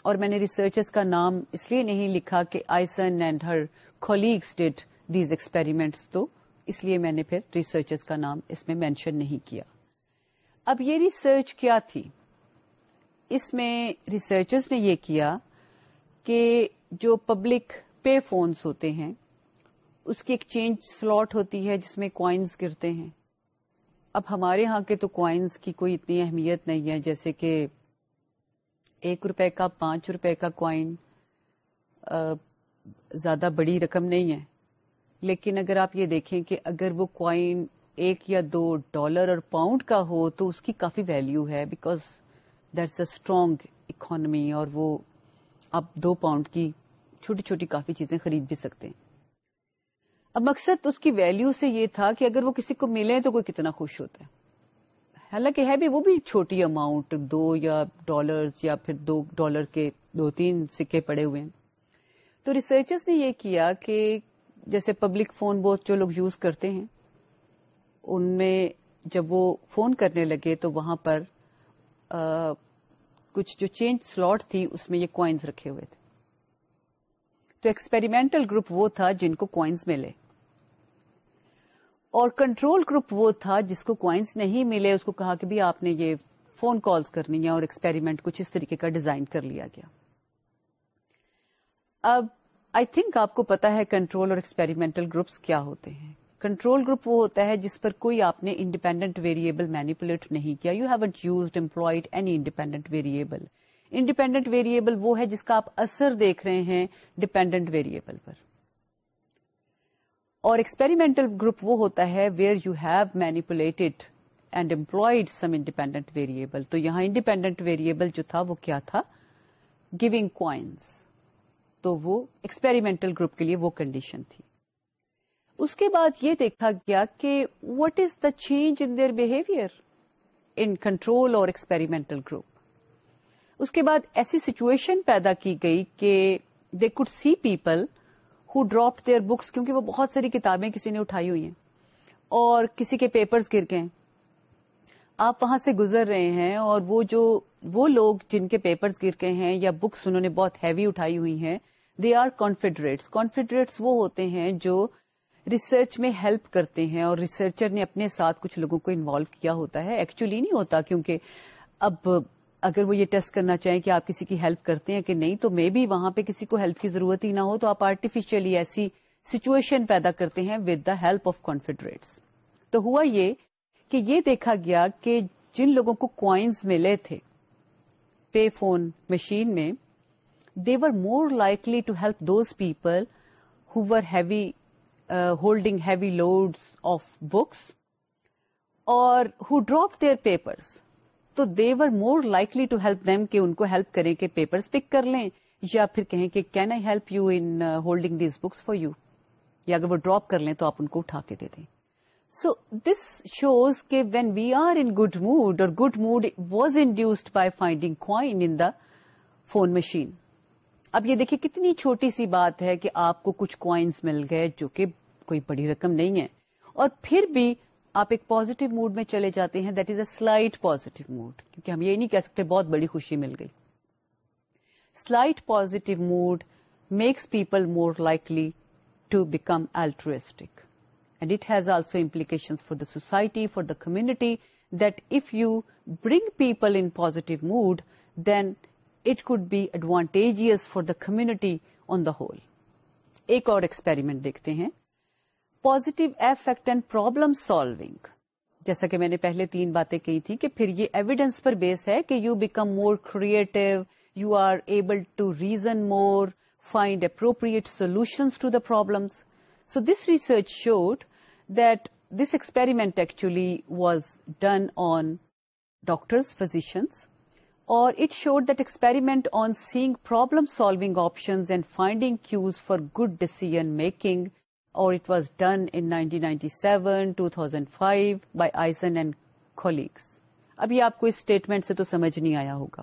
اور میں نے ریسرچرز کا نام اس لیے نہیں لکھا کہ Isen and her colleagues did these experiments تو اس لیے میں نے پھر ریسرچرز کا نام اس میں مینشن نہیں کیا اب یہ ریسرچ کیا تھی اس میں ریسرچرز نے یہ کیا کہ جو پبلک پے فونز ہوتے ہیں اس کی ایکسچینج سلاٹ ہوتی ہے جس میں کوائنز گرتے ہیں اب ہمارے ہاں کے تو کوائنز کی کوئی اتنی اہمیت نہیں ہے جیسے کہ ایک روپے کا پانچ روپے کا کوائن زیادہ بڑی رقم نہیں ہے لیکن اگر آپ یہ دیکھیں کہ اگر وہ کوائن ایک یا دو ڈالر اور پاؤنڈ کا ہو تو اس کی کافی ویلیو ہے because that's a strong economy اور وہ آپ دو پاؤنڈ کی چھوٹی چھوٹی کافی چیزیں خرید بھی سکتے ہیں اب مقصد اس کی ویلیو سے یہ تھا کہ اگر وہ کسی کو ملے تو کوئی کتنا خوش ہوتا ہے حالانکہ ہے بھی وہ بھی چھوٹی اماؤنٹ دو یا ڈالر یا پھر دو ڈالر کے دو تین سکے پڑے ہوئے ہیں تو ریسرچرز نے یہ کیا کہ جیسے پبلک فون بہت جو لوگ یوز کرتے ہیں ان میں جب وہ فون کرنے لگے تو وہاں پر آ, کچھ جو چینج سلاٹ تھی اس میں یہ کوائنز رکھے ہوئے تھے تو ایکسپیریمنٹل گروپ وہ تھا جن کو کوائنز ملے اور کنٹرول گروپ وہ تھا جس کو کوائنس نہیں ملے اس کو کہا کہ بھی آپ نے یہ فون کالز کرنی ہے اور ایکسپیریمنٹ کچھ اس طریقے کا ڈیزائن کر لیا گیا اب آئی تھنک آپ کو پتا ہے کنٹرول اور ایکسپیریمنٹل گروپس کیا ہوتے ہیں کنٹرول گروپ وہ ہوتا ہے جس پر کوئی آپ نے انڈیپینڈنٹ ویریبل مینیپولیٹ نہیں کیا you haven't use employed any independent variable independent variable وہ ہے جس کا آپ اثر دیکھ رہے ہیں ڈیپینڈنٹ ویریبل پر اور ایکسپیریمنٹل گروپ وہ ہوتا ہے where you have manipulated and employed some independent variable تو یہاں انڈیپینڈنٹ ویریبل جو تھا وہ کیا تھا گیونگ کوائنس تو وہ ایکسپیریمنٹل گروپ کے لیے وہ کنڈیشن تھی اس کے بعد یہ دیکھا گیا کہ what is the change in their behaviour in control اور ایکسپیریمنٹل گروپ اس کے بعد ایسی سچویشن پیدا کی گئی کہ they could see people who drop their books کیونکہ وہ بہت ساری کتابیں کسی نے اٹھائی ہوئی ہیں اور کسی کے پیپرز گر گئے آپ وہاں سے گزر رہے ہیں اور وہ وہ جو لوگ جن کے پیپرز گر گئے ہیں یا بکس انہوں نے بہت ہیوی اٹھائی ہوئی ہیں دے آر کانفیڈریٹس کانفیڈریٹس وہ ہوتے ہیں جو ریسرچ میں ہیلپ کرتے ہیں اور ریسرچر نے اپنے ساتھ کچھ لوگوں کو انوالو کیا ہوتا ہے ایکچولی نہیں ہوتا کیونکہ اب اگر وہ یہ ٹیسٹ کرنا چاہیں کہ آپ کسی کی ہیلپ کرتے ہیں کہ نہیں تو مے بی وہاں پہ کسی کو ہیلپ کی ضرورت ہی نہ ہو تو آپ آرٹیفیشلی ایسی سچویشن پیدا کرتے ہیں with the help of confederates تو ہوا یہ کہ یہ دیکھا گیا کہ جن لوگوں کو کوائنز ملے تھے پے فون مشین میں they were more likely to help those people heavy holding heavy load of books اور ہو ڈراپ دیئر پیپرس تو they were more likely to help them کہ ان کو ہیلپ کریں کہ پیپرز پک کر لیں یا پھر کہیں کہ can I help you in holding these books for you یا اگر وہ ڈراپ کر لیں تو آپ ان کو اٹھا کے دے دیں so this shows when we are in good mood اور good mood was induced by finding coin in the phone machine اب یہ دیکھیں کتنی چھوٹی سی بات ہے کہ آپ کو کچھ کوائنس مل گئے جو کہ کوئی بڑی رقم نہیں ہے اور پھر بھی آپ ایک پازیٹو موڈ میں چلے جاتے ہیں that is a slight positive mood کیونکہ ہم یہ نہیں کہہ سکتے بہت بڑی خوشی مل گئی slight positive mood makes people more likely to become altruistic and it has also implication for the society for the community that if you bring people in positive mood then it could be advantageous for the community on the whole ایک اور experiment دیکھتے ہیں positive effect and problem solving جیسا کہ میں نے پہلے تین باتیں کہی تھی کہ پھر یہ ایویڈینس پر بیس ہے کہ you become more creative you are able to reason more find appropriate solutions to the problems so this research showed that this experiment actually was done on doctors physicians اور it showed that experiment on seeing problem solving options and finding cues for good decision making it was 2005 seven two thousand five ابھی آپ کو اس statement سے تو سمجھ نہیں آیا ہوگا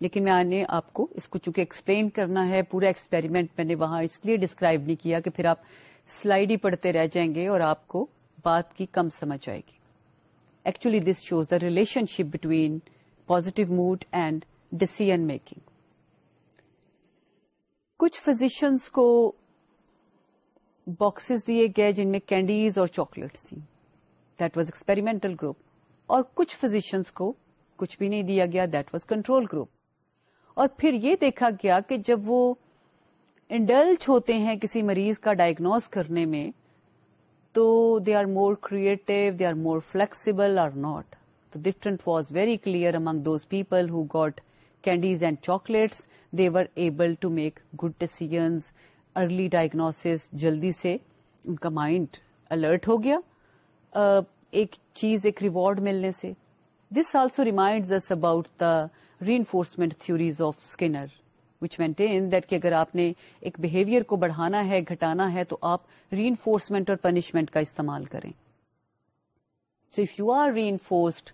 لیکن میں نے آپ کو کو اس چونکہ ایکسپلین کرنا ہے پورا ایکسپیریمنٹ میں نے وہاں اس لیے ڈسکرائب نہیں کیا کہ پھر آپ سلائڈ ہی پڑھتے رہ جائیں گے اور آپ کو بات کی کم سمجھ آئے گی actually this shows the relationship between positive mood and decision making کچھ فزیشنس کو باکسز دیے گئے جن میں کینڈیز اور چاکلیٹ تھیں دیٹ واز ایکسپیریمنٹل گروپ اور کچھ فزیشنس کو کچھ بھی نہیں دیا گیا دیٹ واز کنٹرول گروپ اور پھر یہ دیکھا گیا کہ جب وہ انڈلچ ہوتے ہیں کسی مریض کا ڈائگنوز کرنے میں تو they are more creative they are more flexible are not too different was very clear among those people who got candies and chocolates they were able to make good decisions early diagnosis جلدی سے ان کا mind alert ہو گیا ایک چیز ایک reward ملنے سے this also reminds about the reinforcement theories of Skinner which maintain that کہ اگر آپ نے ایک بہیویئر کو بڑھانا ہے گھٹانا ہے تو آپ ری انفورسمنٹ اور پنشمنٹ کا استعمال کریں so if you are reinforced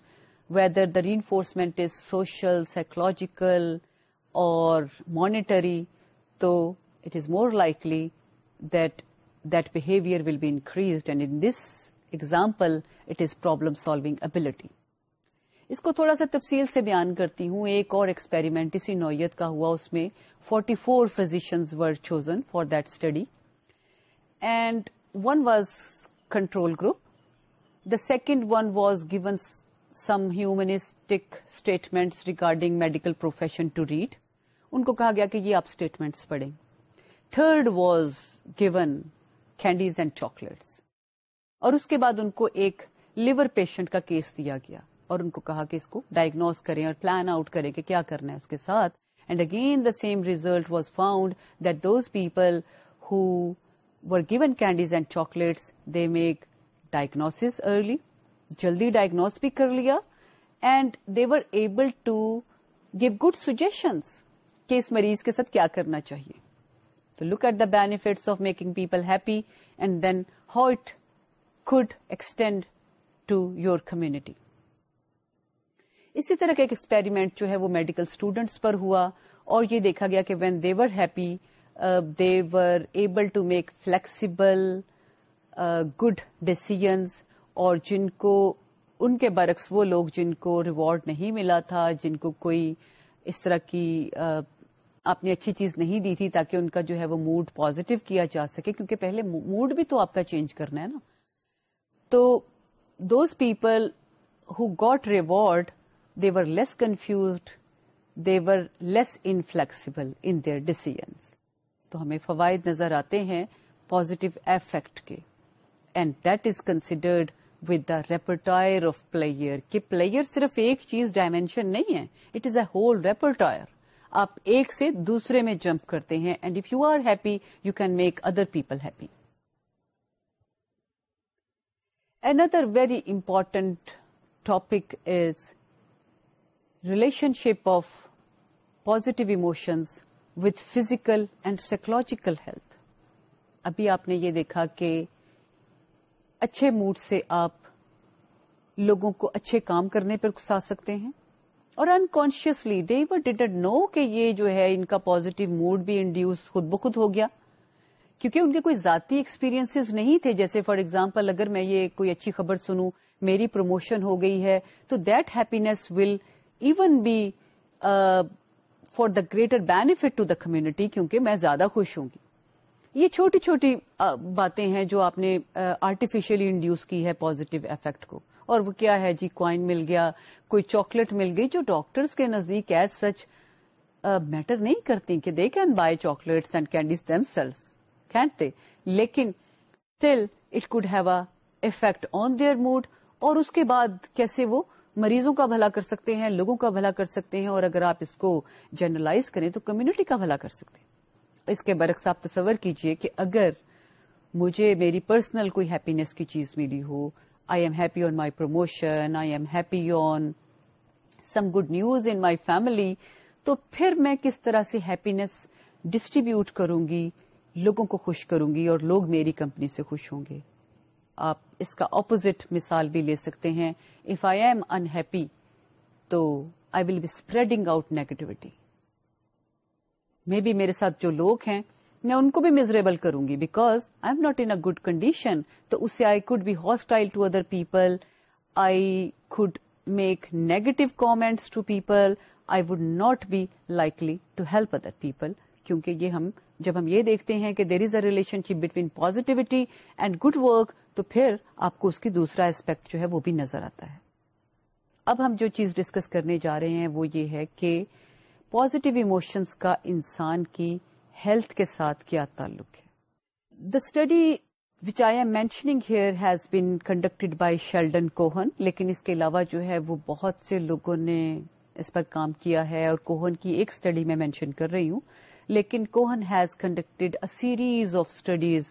whether the reinforcement is social psychological اور مانیٹری تو it is more likely behavior will be increased and in this example it is problem solving ability اس کو تھوڑا سا تفصیل سے بیان کرتی ہوں ایک اور ایکسپیریمنٹ اسی نوعیت کا ہوا اس میں 44 four physicians were chosen for that study and one was control group the second one was given some humanistic statements regarding medical profession to read ان کو کہا گیا کہ یہ آپ اسٹیٹمنٹس پڑھیں third was given candies and chocolates اور اس کے بعد ان کو ایک لیور پیشنٹ کا کیس دیا گیا اور ان کو کہا کہ اس کو ڈائگنوز کریں اور پلان آؤٹ کریں کہ کیا کرنا ہے اس کے ساتھ and again the same result was found that those people who were given candies and chocolates they make diagnosis early جلدی ڈائگنوز بھی کر لیا and they were able to give good suggestions کہ اس مریض کے ساتھ کیا کرنا چاہیے تو look at the benefits of making people happy and then how it could extend to your community اسی طرح کا ایک ایکسپیریمنٹ جو ہے وہ میڈیکل اسٹوڈینٹس پر ہوا اور یہ دیکھا گیا کہ when they were happy they were able to make flexible good decisions اور جن کو ان کے برعکس وہ لوگ جن کو ریوارڈ نہیں ملا تھا جن کو کوئی اس طرح کی uh, آپ نے اچھی چیز نہیں دی تھی تاکہ ان کا جو ہے وہ موڈ پوزیٹو کیا جا سکے کیونکہ پہلے موڈ بھی تو آپ کا چینج کرنا ہے نا تو those people had reward were less confused were less inflexible in their decisions تو ہمیں فوائد نظر آتے ہیں پوزیٹو افیکٹ کے and that is considered with the repertoire of player کہ پلیئر صرف ایک چیز ڈائمینشن نہیں ہے it is a whole repertoire آپ ایک سے دوسرے میں جمپ کرتے ہیں and if you are happy you can make other people happy another very important topic is relationship of positive emotions with physical and psychological health ابھی آپ نے یہ دیکھا کہ اچھے موڈ سے آپ لوگوں کو اچھے کام کرنے پر گسا سکتے ہیں اور unconsciously they did it no کہ یہ جو ہے ان کا پوزیٹو موڈ بھی انڈیوس خود بخود ہو گیا کیونکہ ان کے کوئی ذاتی ایکسپیرینس نہیں تھے جیسے فار ایگزامپل اگر میں یہ کوئی اچھی خبر سنوں میری پروموشن ہو گئی ہے تو that happiness will even be for the greater benefit to the community کیونکہ میں زیادہ خوش ہوں گی یہ چھوٹی چھوٹی uh, باتیں ہیں جو آپ نے آرٹیفیشلی uh, انڈیوس کی ہے پوزیٹو افیکٹ کو اور وہ کیا ہے جی کوائن مل گیا کوئی چاکلیٹ مل گئی جو ڈاکٹرس کے نزدیک ایز سچ میٹر نہیں کرتی کہ they can buy chocolate a effect on their mood اور اس کے بعد کیسے وہ مریضوں کا بھلا کر سکتے ہیں لوگوں کا بھلا کر سکتے ہیں اور اگر آپ اس کو جنرلائز کریں تو کمیونٹی کا بھلا کر سکتے ہیں اس کے برعکس آپ تصور کیجئے کہ اگر مجھے میری پرسنل کوئی ہیپینیس کی چیز ملی ہو I am happy on my promotion I am happy on some good news in my family تو پھر میں کس طرح سے ہیپینس ڈسٹریبیوٹ کروں گی لوگوں کو خوش کروں گی اور لوگ میری کمپنی سے خوش ہوں گے آپ اس کا اپوزٹ مثال بھی لے سکتے ہیں if آئی ایم انہیپی تو I will be spreading out negativity maybe میرے ساتھ جو لوگ ہیں میں ان کو بھی میزریبل کروں گی because I am not in good condition تو اس سے I could be hostile to other people I could make negative comments to people I would not be likely to help other people کیونکہ یہ ہم جب ہم یہ دیکھتے ہیں کہ there is a relationship between positivity and good work تو پھر آپ کو اس کی دوسرا اسپیکٹ جو ہے وہ بھی نظر آتا ہے اب ہم جو چیز ڈسکس کرنے جا رہے ہیں وہ یہ ہے کہ پوزیٹو ایموشنس کا انسان کی ہیلتھ کے ساتھ کیا تعلق ہے the study which I am mentioning here has been conducted by Sheldon Cohen لیکن اس کے علاوہ جو ہے بہت سے لوگوں نے اس پر کام کیا ہے اور کوہن کی ایک اسٹڈی میں مینشن کر رہی ہوں لیکن Cohen has conducted a series of studies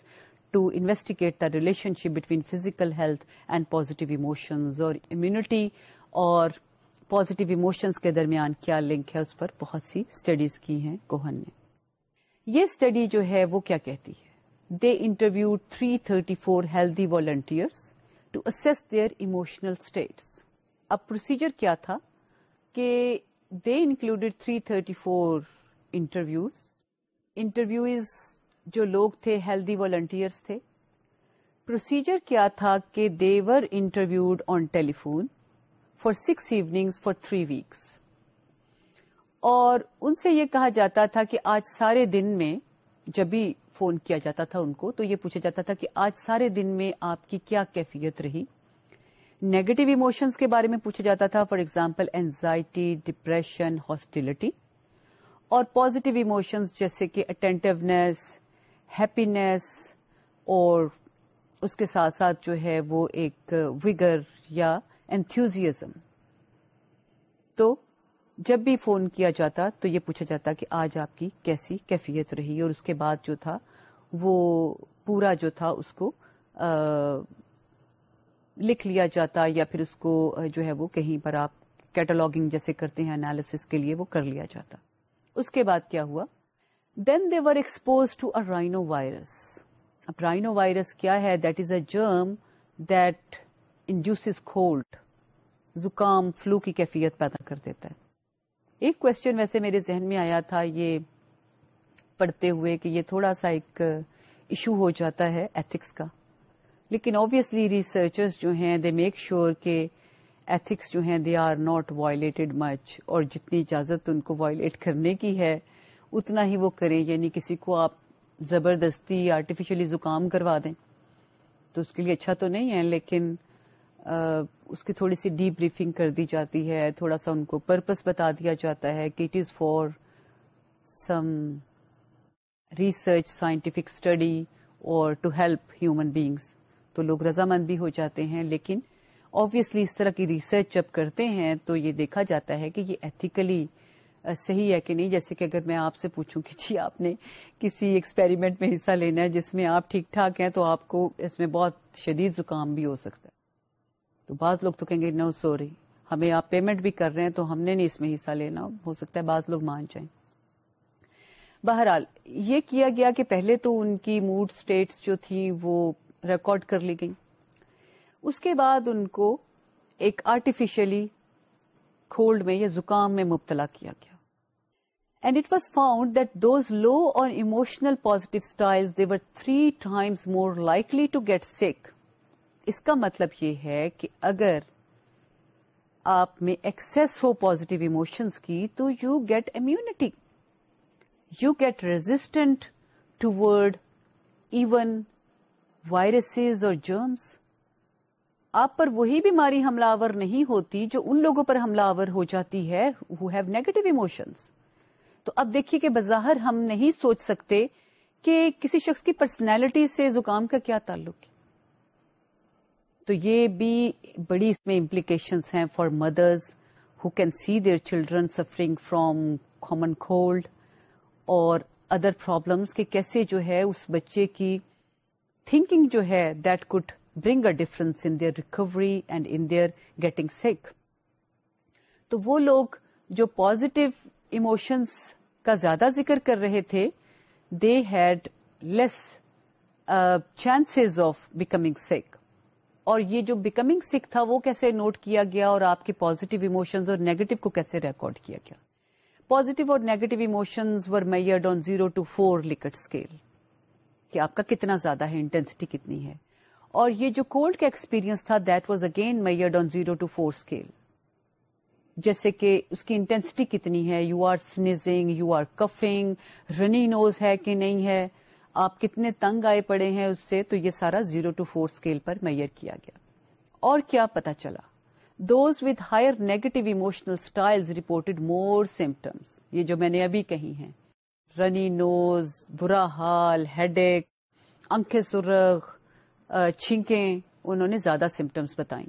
to investigate the relationship between physical health and positive emotions اور امیونٹی اور پازیٹو ایموشنز کے درمیان کیا لنک ہے اس پر بہت سی اسٹڈیز کی ہیں کوہن نے یہ اسٹڈی جو ہے وہ کیا کہتی ہے they interview three thirty four healthy volunteers to assess their emotional states اب پروسیجر کیا تھا کہ they included three thirty four interviews interviews جو لوگ تھے ہیلدی والنٹیئرس تھے پروسیجر کیا تھا کہ they were interviewed on telephone for six evening for three weeks اور ان سے یہ کہا جاتا تھا کہ آج سارے دن میں جب بھی فون کیا جاتا تھا ان کو تو یہ پوچھا جاتا تھا کہ آج سارے دن میں آپ کی کیا کیفیت رہی نیگیٹو ایموشنس کے بارے میں پوچھا جاتا تھا for example anxiety depression hostility اور پازیٹو ایموشنس جیسے کہ اٹینٹیونیس ہیپینیس اور اس کے ساتھ ساتھ جو ہے وہ ایک وگر یا انتھیوزم تو جب بھی فون کیا جاتا تو یہ پوچھا جاتا کہ آج آپ کی کیسی کیفیت رہی اور اس کے بعد جو تھا وہ پورا جو تھا اس کو لکھ لیا جاتا یا پھر اس کو جو ہے وہ کہیں پر آپ کیٹالاگنگ جیسے کرتے ہیں انالیس کے لیے وہ کر لیا جاتا اس کے بعد کیا ہوا then were expose to a rhinovirus اب رائنو وائرس کیا ہے that is a germ that induce cold زکام فلو کی کیفیت پیدا کر دیتا ہے ایک کوشچن ویسے میرے ذہن میں آیا تھا یہ پڑھتے ہوئے کہ یہ تھوڑا سا ایک ایشو ہو جاتا ہے ایتھکس کا لیکن آبویسلی ریسرچرز جو ہیں دے میک شیور کے ایتھکس جو ہیں they are not violated much اور جتنی اجازت ان کو وائلیٹ کرنے کی ہے اتنا ہی وہ کریں یعنی کسی کو آپ زبردستی آرٹیفیشلی زکام کروا دیں تو اس کے لیے اچھا تو نہیں ہے لیکن اس کی تھوڑی سی ڈی بریفنگ کر دی جاتی ہے تھوڑا سا ان کو پرپز بتا دیا جاتا ہے کہ it is for some research scientific study اور ٹو ہیلپ ہیومن بینگس تو لوگ رضامند بھی ہو جاتے ہیں لیکن آبویسلی اس طرح کی ریسرچ جب کرتے ہیں تو یہ دیکھا جاتا ہے کہ یہ ایتھیکلی صحیح ہے کہ نہیں جیسے کہ اگر میں آپ سے پوچھوں کہ جی آپ نے کسی ایکسپیریمنٹ میں حصہ لینا ہے جس میں آپ ٹھیک ٹھاک ہیں تو آپ کو اس میں بہت شدید زکام بھی ہو سکتا ہے تو بعض لوگ تو کہیں گے نو سوری ہمیں آپ پیمنٹ بھی کر رہے ہیں تو ہم نے نہیں اس میں حصہ لینا ہو سکتا ہے بعض لوگ مان جائیں بہرحال یہ کیا گیا کہ پہلے تو ان کی موڈ سٹیٹس جو تھی وہ ریکارڈ کر لی گئیں اس کے بعد ان کو ایک آرٹیفیشلی کھولڈ میں یا زکام میں مبتلا کیا گیا and it was found that those low اور emotional positive they were three times more likely to get sick اس کا مطلب یہ ہے کہ اگر آپ میں ایکسس ہو پازیٹیو ایموشنس کی تو you get immunity you get resistant towards even viruses اور جرمس آپ پر وہی بیماری حملہ آور نہیں ہوتی جو ان لوگوں پر حملہ آور ہو جاتی ہے ہو ہیو نیگیٹو ایموشنس تو اب دیکھیے کہ بظاہر ہم نہیں سوچ سکتے کہ کسی شخص کی پرسنالٹی سے زکام کا کیا تعلق ہے تو یہ بھی بڑی اس میں امپلیکیشنس ہیں for mothers who can see their children suffering from common cold اور ادر پرابلمس کہ کیسے جو ہے اس بچے کی تھنکنگ جو ہے that could bring a difference in their recovery and in their getting sick تو وہ لوگ جو پازیٹو ایموشنس کا زیادہ ذکر کر رہے تھے they had less chances of becoming sick اور یہ جو بیکمنگ سکھ تھا وہ کیسے نوٹ کیا گیا اور آپ کے ایموشنز اور نیگیٹو کو کیسے ریکارڈ کیا گیا پوزیٹو اور negative emotions were measured on zero to four Likert scale کہ آپ کا کتنا زیادہ ہے انٹینسٹی کتنی ہے اور یہ جو کولڈ کا ایکسپیرئنس تھا that was again measured on zero to four scale جیسے کہ اس کی انٹینسٹی کتنی ہے you are sneezing you are coughing runny nose ہے کہ نہیں ہے آپ کتنے تنگ آئے پڑے ہیں اس سے تو یہ سارا زیرو ٹو فور اسکیل پر میئر کیا گیا اور کیا پتا چلا those with higher negative emotional style reported more symptoms یہ جو میں نے ابھی کہی ہیں رنی نوز برا حال ہیڈ ایک انکھیں سرخ چھینکیں انہوں نے زیادہ سمٹمس بتائیں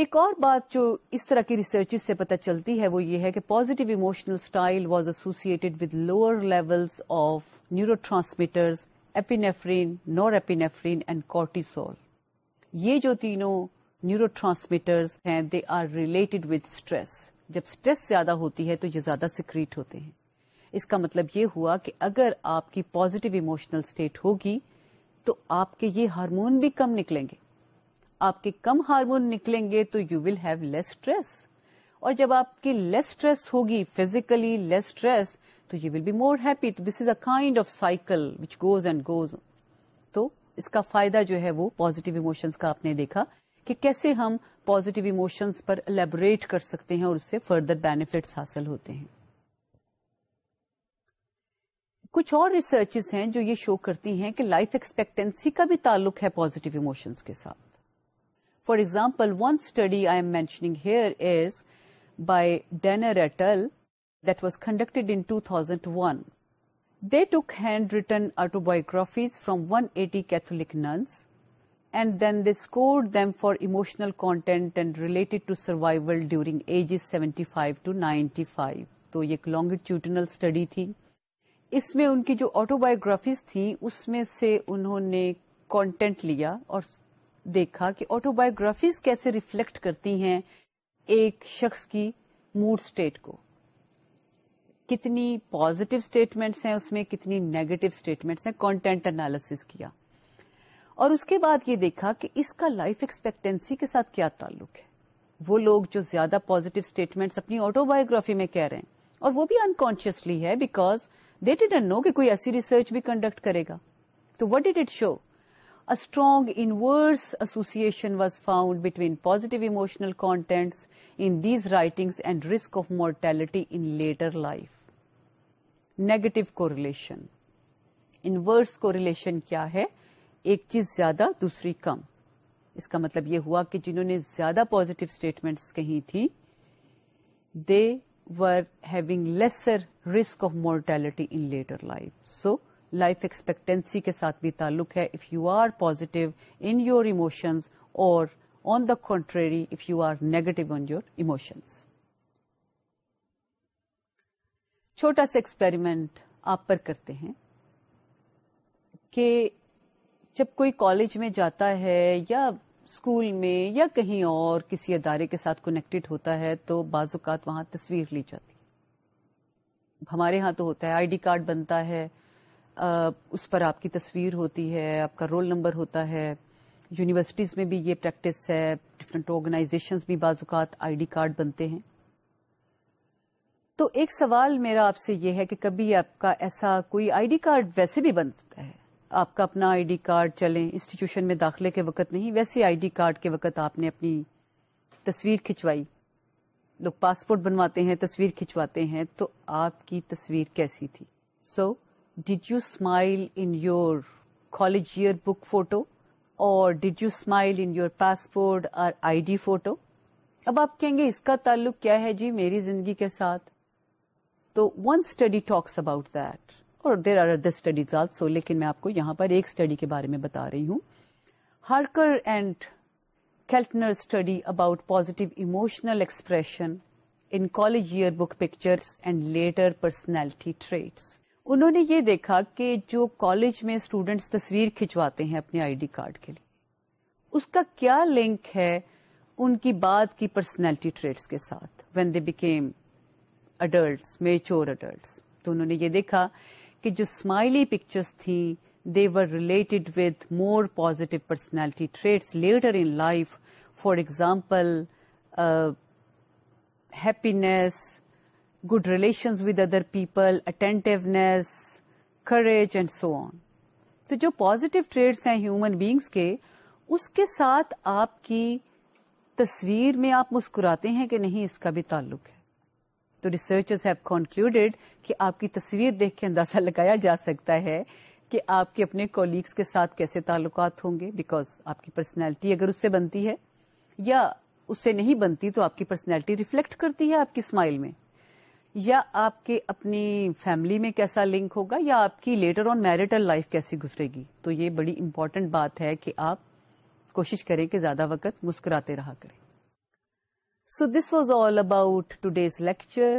ایک اور بات جو اس طرح کی ریسرچ سے پتہ چلتی ہے وہ یہ ہے کہ positive emotional style was associated with lower level of neurotransmitters epinephrine norepinephrine and cortisol یہ جو تینوں نیورو ٹرانسمیٹرز ہیں they are related with stress جب اسٹریس زیادہ ہوتی ہے تو یہ زیادہ سیکریٹ ہوتے ہیں اس کا مطلب یہ ہوا کہ اگر آپ کی پازیٹیو ایموشنل اسٹیٹ ہوگی تو آپ کے یہ ہارمون بھی کم نکلیں گے آپ کے کم ہارمون نکلیں گے تو you will have less stress اور جب آپ کی لیس اسٹریس ہوگی فیزیکلی لیس اسٹریس تو you will be more happy تو this is a kind of cycle which goes goes and تو اس کا فائدہ جو ہے وہ پازیٹیو ایموشنس کا آپ نے دیکھا کہ کیسے ہم پوزیٹو اموشنس پر الیبوریٹ کر سکتے ہیں اور اس سے فردر بینیفٹس حاصل ہوتے ہیں کچھ اور ریسرچ ہیں جو یہ شو کرتی ہیں کہ لائف ایکسپیکٹینسی کا بھی تعلق ہے پازیٹیو ایموشنس کے ساتھ for example study I am mentioning here is by Danner ٹیڈ in took handwritten autobiographies from one eighty emotional relate to survival during ages seventy five to ninety five تو یہ longitudinal study تھی اس میں ان کی جو auto biographies تھی اس میں سے انہوں نے کانٹینٹ لیا اور دیکھا کہ آٹو بایوگرافیز کیسے ریفلیکٹ کرتی ہیں ایک شخص کی موڈ سٹیٹ کو کتنی پازیٹو اسٹیٹمنٹس ہیں اس میں کتنی نیگیٹو اسٹیٹمنٹس ہیں کانٹینٹ انالیس کیا اور اس کے بعد یہ دیکھا کہ اس کا لائف ایکسپیکٹینسی کے ساتھ کیا تعلق ہے وہ لوگ جو زیادہ پازیٹو اسٹیٹمنٹس اپنی آٹو بایوگرافی میں کہہ رہے ہیں اور وہ بھی انکانشیسلی ہے because they didn't know کہ کوئی ایسی ریسرچ بھی کنڈکٹ کرے گا تو what did it show strong inverse association was found between positive contents in these writings and risk of mortality in later life negative correlation inverse correlation کیا ہے ایک چیز زیادہ دوسری کم اس کا مطلب یہ ہوا کہ جنہوں نے زیادہ پازیٹو اسٹیٹمنٹس کہی تھی they were having lesser risk of mortality in later life so life expectancy کے ساتھ بھی تعلق ہے if you are positive in your emotions اور on the contrary if you are negative on your emotions چھوٹا سا ایکسپیریمنٹ آپ پر کرتے ہیں کہ جب کوئی کالج میں جاتا ہے یا اسکول میں یا کہیں اور کسی ادارے کے ساتھ کنیکٹڈ ہوتا ہے تو بعض اوقات وہاں تصویر لی جاتی ہمارے ہاں تو ہوتا ہے آئی ڈی کارڈ بنتا ہے اس پر آپ کی تصویر ہوتی ہے آپ کا رول نمبر ہوتا ہے یونیورسٹیز میں بھی یہ پریکٹس ہے ڈفرینٹ آرگنائزیشنز بھی بعض اوقات آئی ڈی کارڈ بنتے ہیں تو ایک سوال میرا آپ سے یہ ہے کہ کبھی آپ کا ایسا کوئی آئی ڈی کارڈ ویسے بھی بن سکتا ہے آپ کا اپنا آئی ڈی کارڈ چلیں انسٹیٹیوشن میں داخلے کے وقت نہیں ویسے آئی ڈی کارڈ کے وقت آپ نے اپنی تصویر کھچوائی لوگ پاسپورٹ بنواتے ہیں تصویر کھچواتے ہیں تو آپ کی تصویر کیسی تھی so did you smile in your college yearbook photo اور did you smile in your passport اور آئی ڈی فوٹو اب آپ کہیں گے اس کا تعلق کیا ہے جی میری زندگی کے ساتھ تو one study talks about that اور there are other studies also لیکن میں آپ کو یہاں پر ایک اسٹڈی کے بارے میں بتا رہی ہوں Harker and Keltner study about positive emotional expression in college yearbook pictures and later personality traits انہوں نے یہ دیکھا کہ جو کالج میں اسٹوڈینٹس تصویر کھچواتے ہیں اپنے آئی ڈی کارڈ کے لیے اس کا کیا لنک ہے ان کی بات کی پرسنالٹی ٹریٹس کے ساتھ when they became adults mature adults تو انہوں نے یہ دیکھا کہ جو اسمائلی پکچرس تھیں they were related with more positive personality traits later in life for example happiness good relations with other people attentiveness courage and so on تو جو پازیٹو ٹریٹس ہیں ہیومن بینگس کے اس کے ساتھ آپ کی تصویر میں آپ مسکراتے ہیں کہ نہیں اس کا بھی تعلق ہے تو ریسرچرز ہیو کنکلوڈیڈ کہ آپ کی تصویر دیکھ کے اندازہ لگایا جا سکتا ہے کہ آپ کے اپنے کولیگس کے ساتھ کیسے تعلقات ہوں گے بیکاز آپ کی پرسنالٹی اگر اس سے بنتی ہے یا اس سے نہیں بنتی تو آپ کی پرسنالٹی ریفلیکٹ کرتی ہے آپ کی اسمائل میں یا آپ کے اپنی فیملی میں کیسا لنک ہوگا یا آپ کی لیٹر آن میرٹل لائف کیسی گزرے گی تو یہ بڑی امپورٹنٹ بات ہے کہ آپ کوشش کریں کہ زیادہ وقت مسکراتے رہا کریں so this was all about today's lecture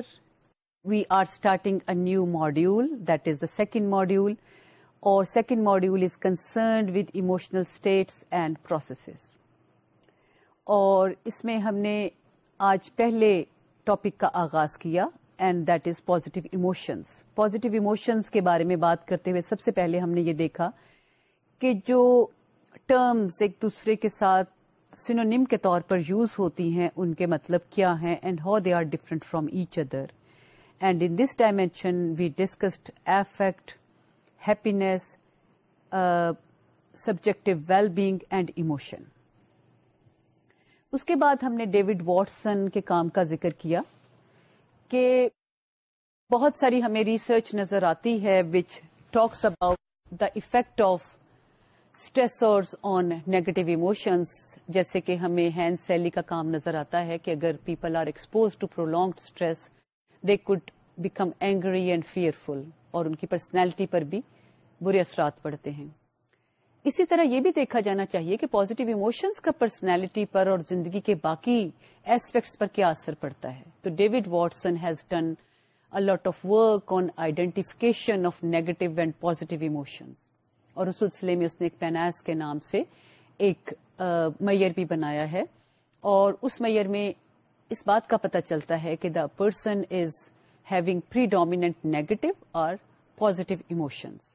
we are starting a new module that is the second module اور second module is concerned with emotional states and processes اور اس میں ہم نے آج پہلے ٹاپک کا آغاز کیا and that is positive emotions positive emotions کے بارے میں بات کرتے ہوئے سب سے پہلے ہم نے یہ دیکھا کہ جو ٹرمز ایک دوسرے کے ساتھ سینونیم کے طور پر یوز ہوتی ہیں ان کے مطلب کیا ہیں and how they are different from each other and in this dimension we discussed affect happiness subjective well being and emotion اس کے بعد ہم نے ڈیوڈ واٹسن کے کام کا ذکر کیا کہ بہت ساری ہمیں ریسرچ نظر آتی ہے which talks about the effect of stressors on negative emotions جیسے کہ ہمیں ہینڈ سیلی کا کام نظر آتا ہے کہ اگر people are exposed to prolonged stress they could become angry and fearful اور ان کی پرسنالٹی پر بھی برے اثرات پڑتے ہیں اسی طرح یہ بھی دیکھا جانا چاہیے کہ پازیٹو ایموشنس کا پرسنالٹی پر اور زندگی کے باقی ایسپیکٹس پر کیا اثر پڑتا ہے تو David Watson has done a lot of work on identification of negative and positive emotions اور اس سلسلے میں اس نے ایک پیناس کے نام سے ایک میئر بھی بنایا ہے اور اس میئر میں اس بات کا پتہ چلتا ہے کہ the person is having predominant negative اور پازیٹو ایموشنس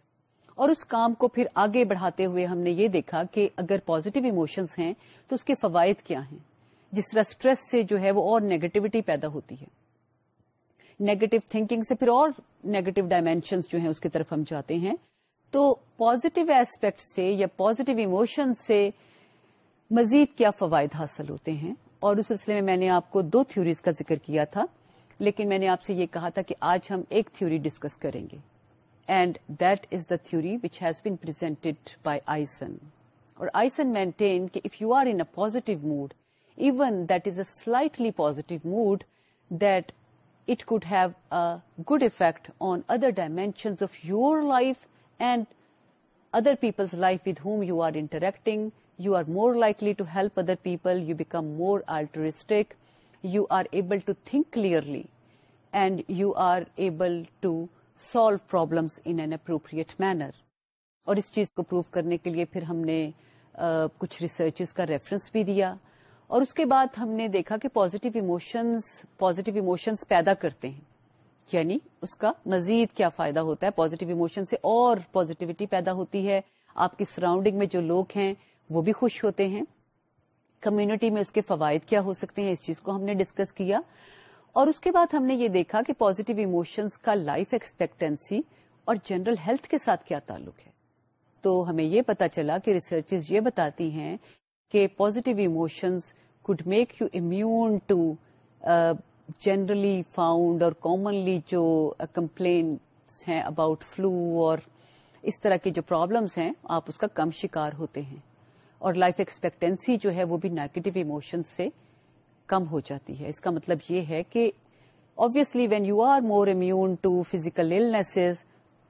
اور اس کام کو پھر آگے بڑھاتے ہوئے ہم نے یہ دیکھا کہ اگر پازیٹو ایموشنس ہیں تو اس کے فوائد کیا ہیں جس طرح اسٹریس سے جو ہے وہ اور نیگیٹوٹی پیدا ہوتی ہے نیگیٹو تھنکنگ سے پھر اور نیگیٹو ڈائمینشنس جو ہیں اس کی طرف ہم جاتے ہیں تو پازیٹو ایسپیکٹ سے یا پازیٹیو ایموشن سے مزید کیا فوائد حاصل ہوتے ہیں اور اس سلسلے میں میں نے آپ کو دو تھیوریز کا ذکر کیا تھا لیکن میں نے آپ سے یہ کہا تھا کہ آج ہم ایک تھیوری ڈسکس کریں گے and that is the theory which has been presented by Isen اور آئیسن مینٹین کہ if you are in positive mood even that is a slightly positive mood that it could have a good effect on other dimensions of your life and other people's life with whom you are interacting you are more likely to help other people you become more are you are able to think clearly and you are able to solve an appropriate manner اور اس چیز کو prove کرنے کے لیے پھر ہم نے کچھ ریسرچ کا ریفرنس بھی دیا اور اس کے بعد ہم نے دیکھا کہ پازیٹو پازیٹو ایموشنز پیدا کرتے ہیں یعنی اس کا مزید کیا فائدہ ہوتا ہے پازیٹیو ایموشن سے اور پازیٹیوٹی پیدا ہوتی ہے آپ کی سراؤنڈنگ میں جو لوگ ہیں وہ بھی خوش ہوتے ہیں کمیونٹی میں اس کے فوائد کیا ہو سکتے ہیں اس چیز کو ہم نے ڈسکس کیا اور اس کے بعد ہم نے یہ دیکھا کہ پازیٹیو ایموشنس کا لائف ایکسپیکٹینسی اور جنرل ہیلتھ کے ساتھ کیا تعلق ہے تو ہمیں یہ پتا چلا کہ ریسرچ یہ بتاتی ہیں کہ positive emotions could make you immune to generally found اور کامنلی جو کمپلینٹس ہیں اباؤٹ فلو اور اس طرح کے جو پرابلمس ہیں آپ اس کا کم شکار ہوتے ہیں اور لائف ایکسپیکٹینسی جو ہے وہ بھی نیگیٹو ایموشن سے کم ہو جاتی ہے اس کا مطلب یہ ہے کہ obviously when you are more immune to physical illnesses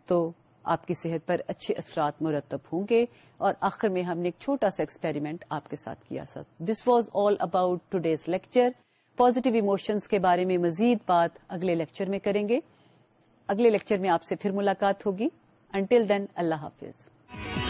تو آپ کی صحت پر اچھے اثرات مرتب ہوں گے اور آخر میں ہم نے ایک چھوٹا سا ایکسپیریمنٹ آپ کے ساتھ کیا sir this was all about today's lecture positive emotions کے بارے میں مزید بات اگلے لیکچر میں کریں گے اگلے لیکچر میں آپ سے پھر ملاقات ہوگی انٹل دین اللہ حافظ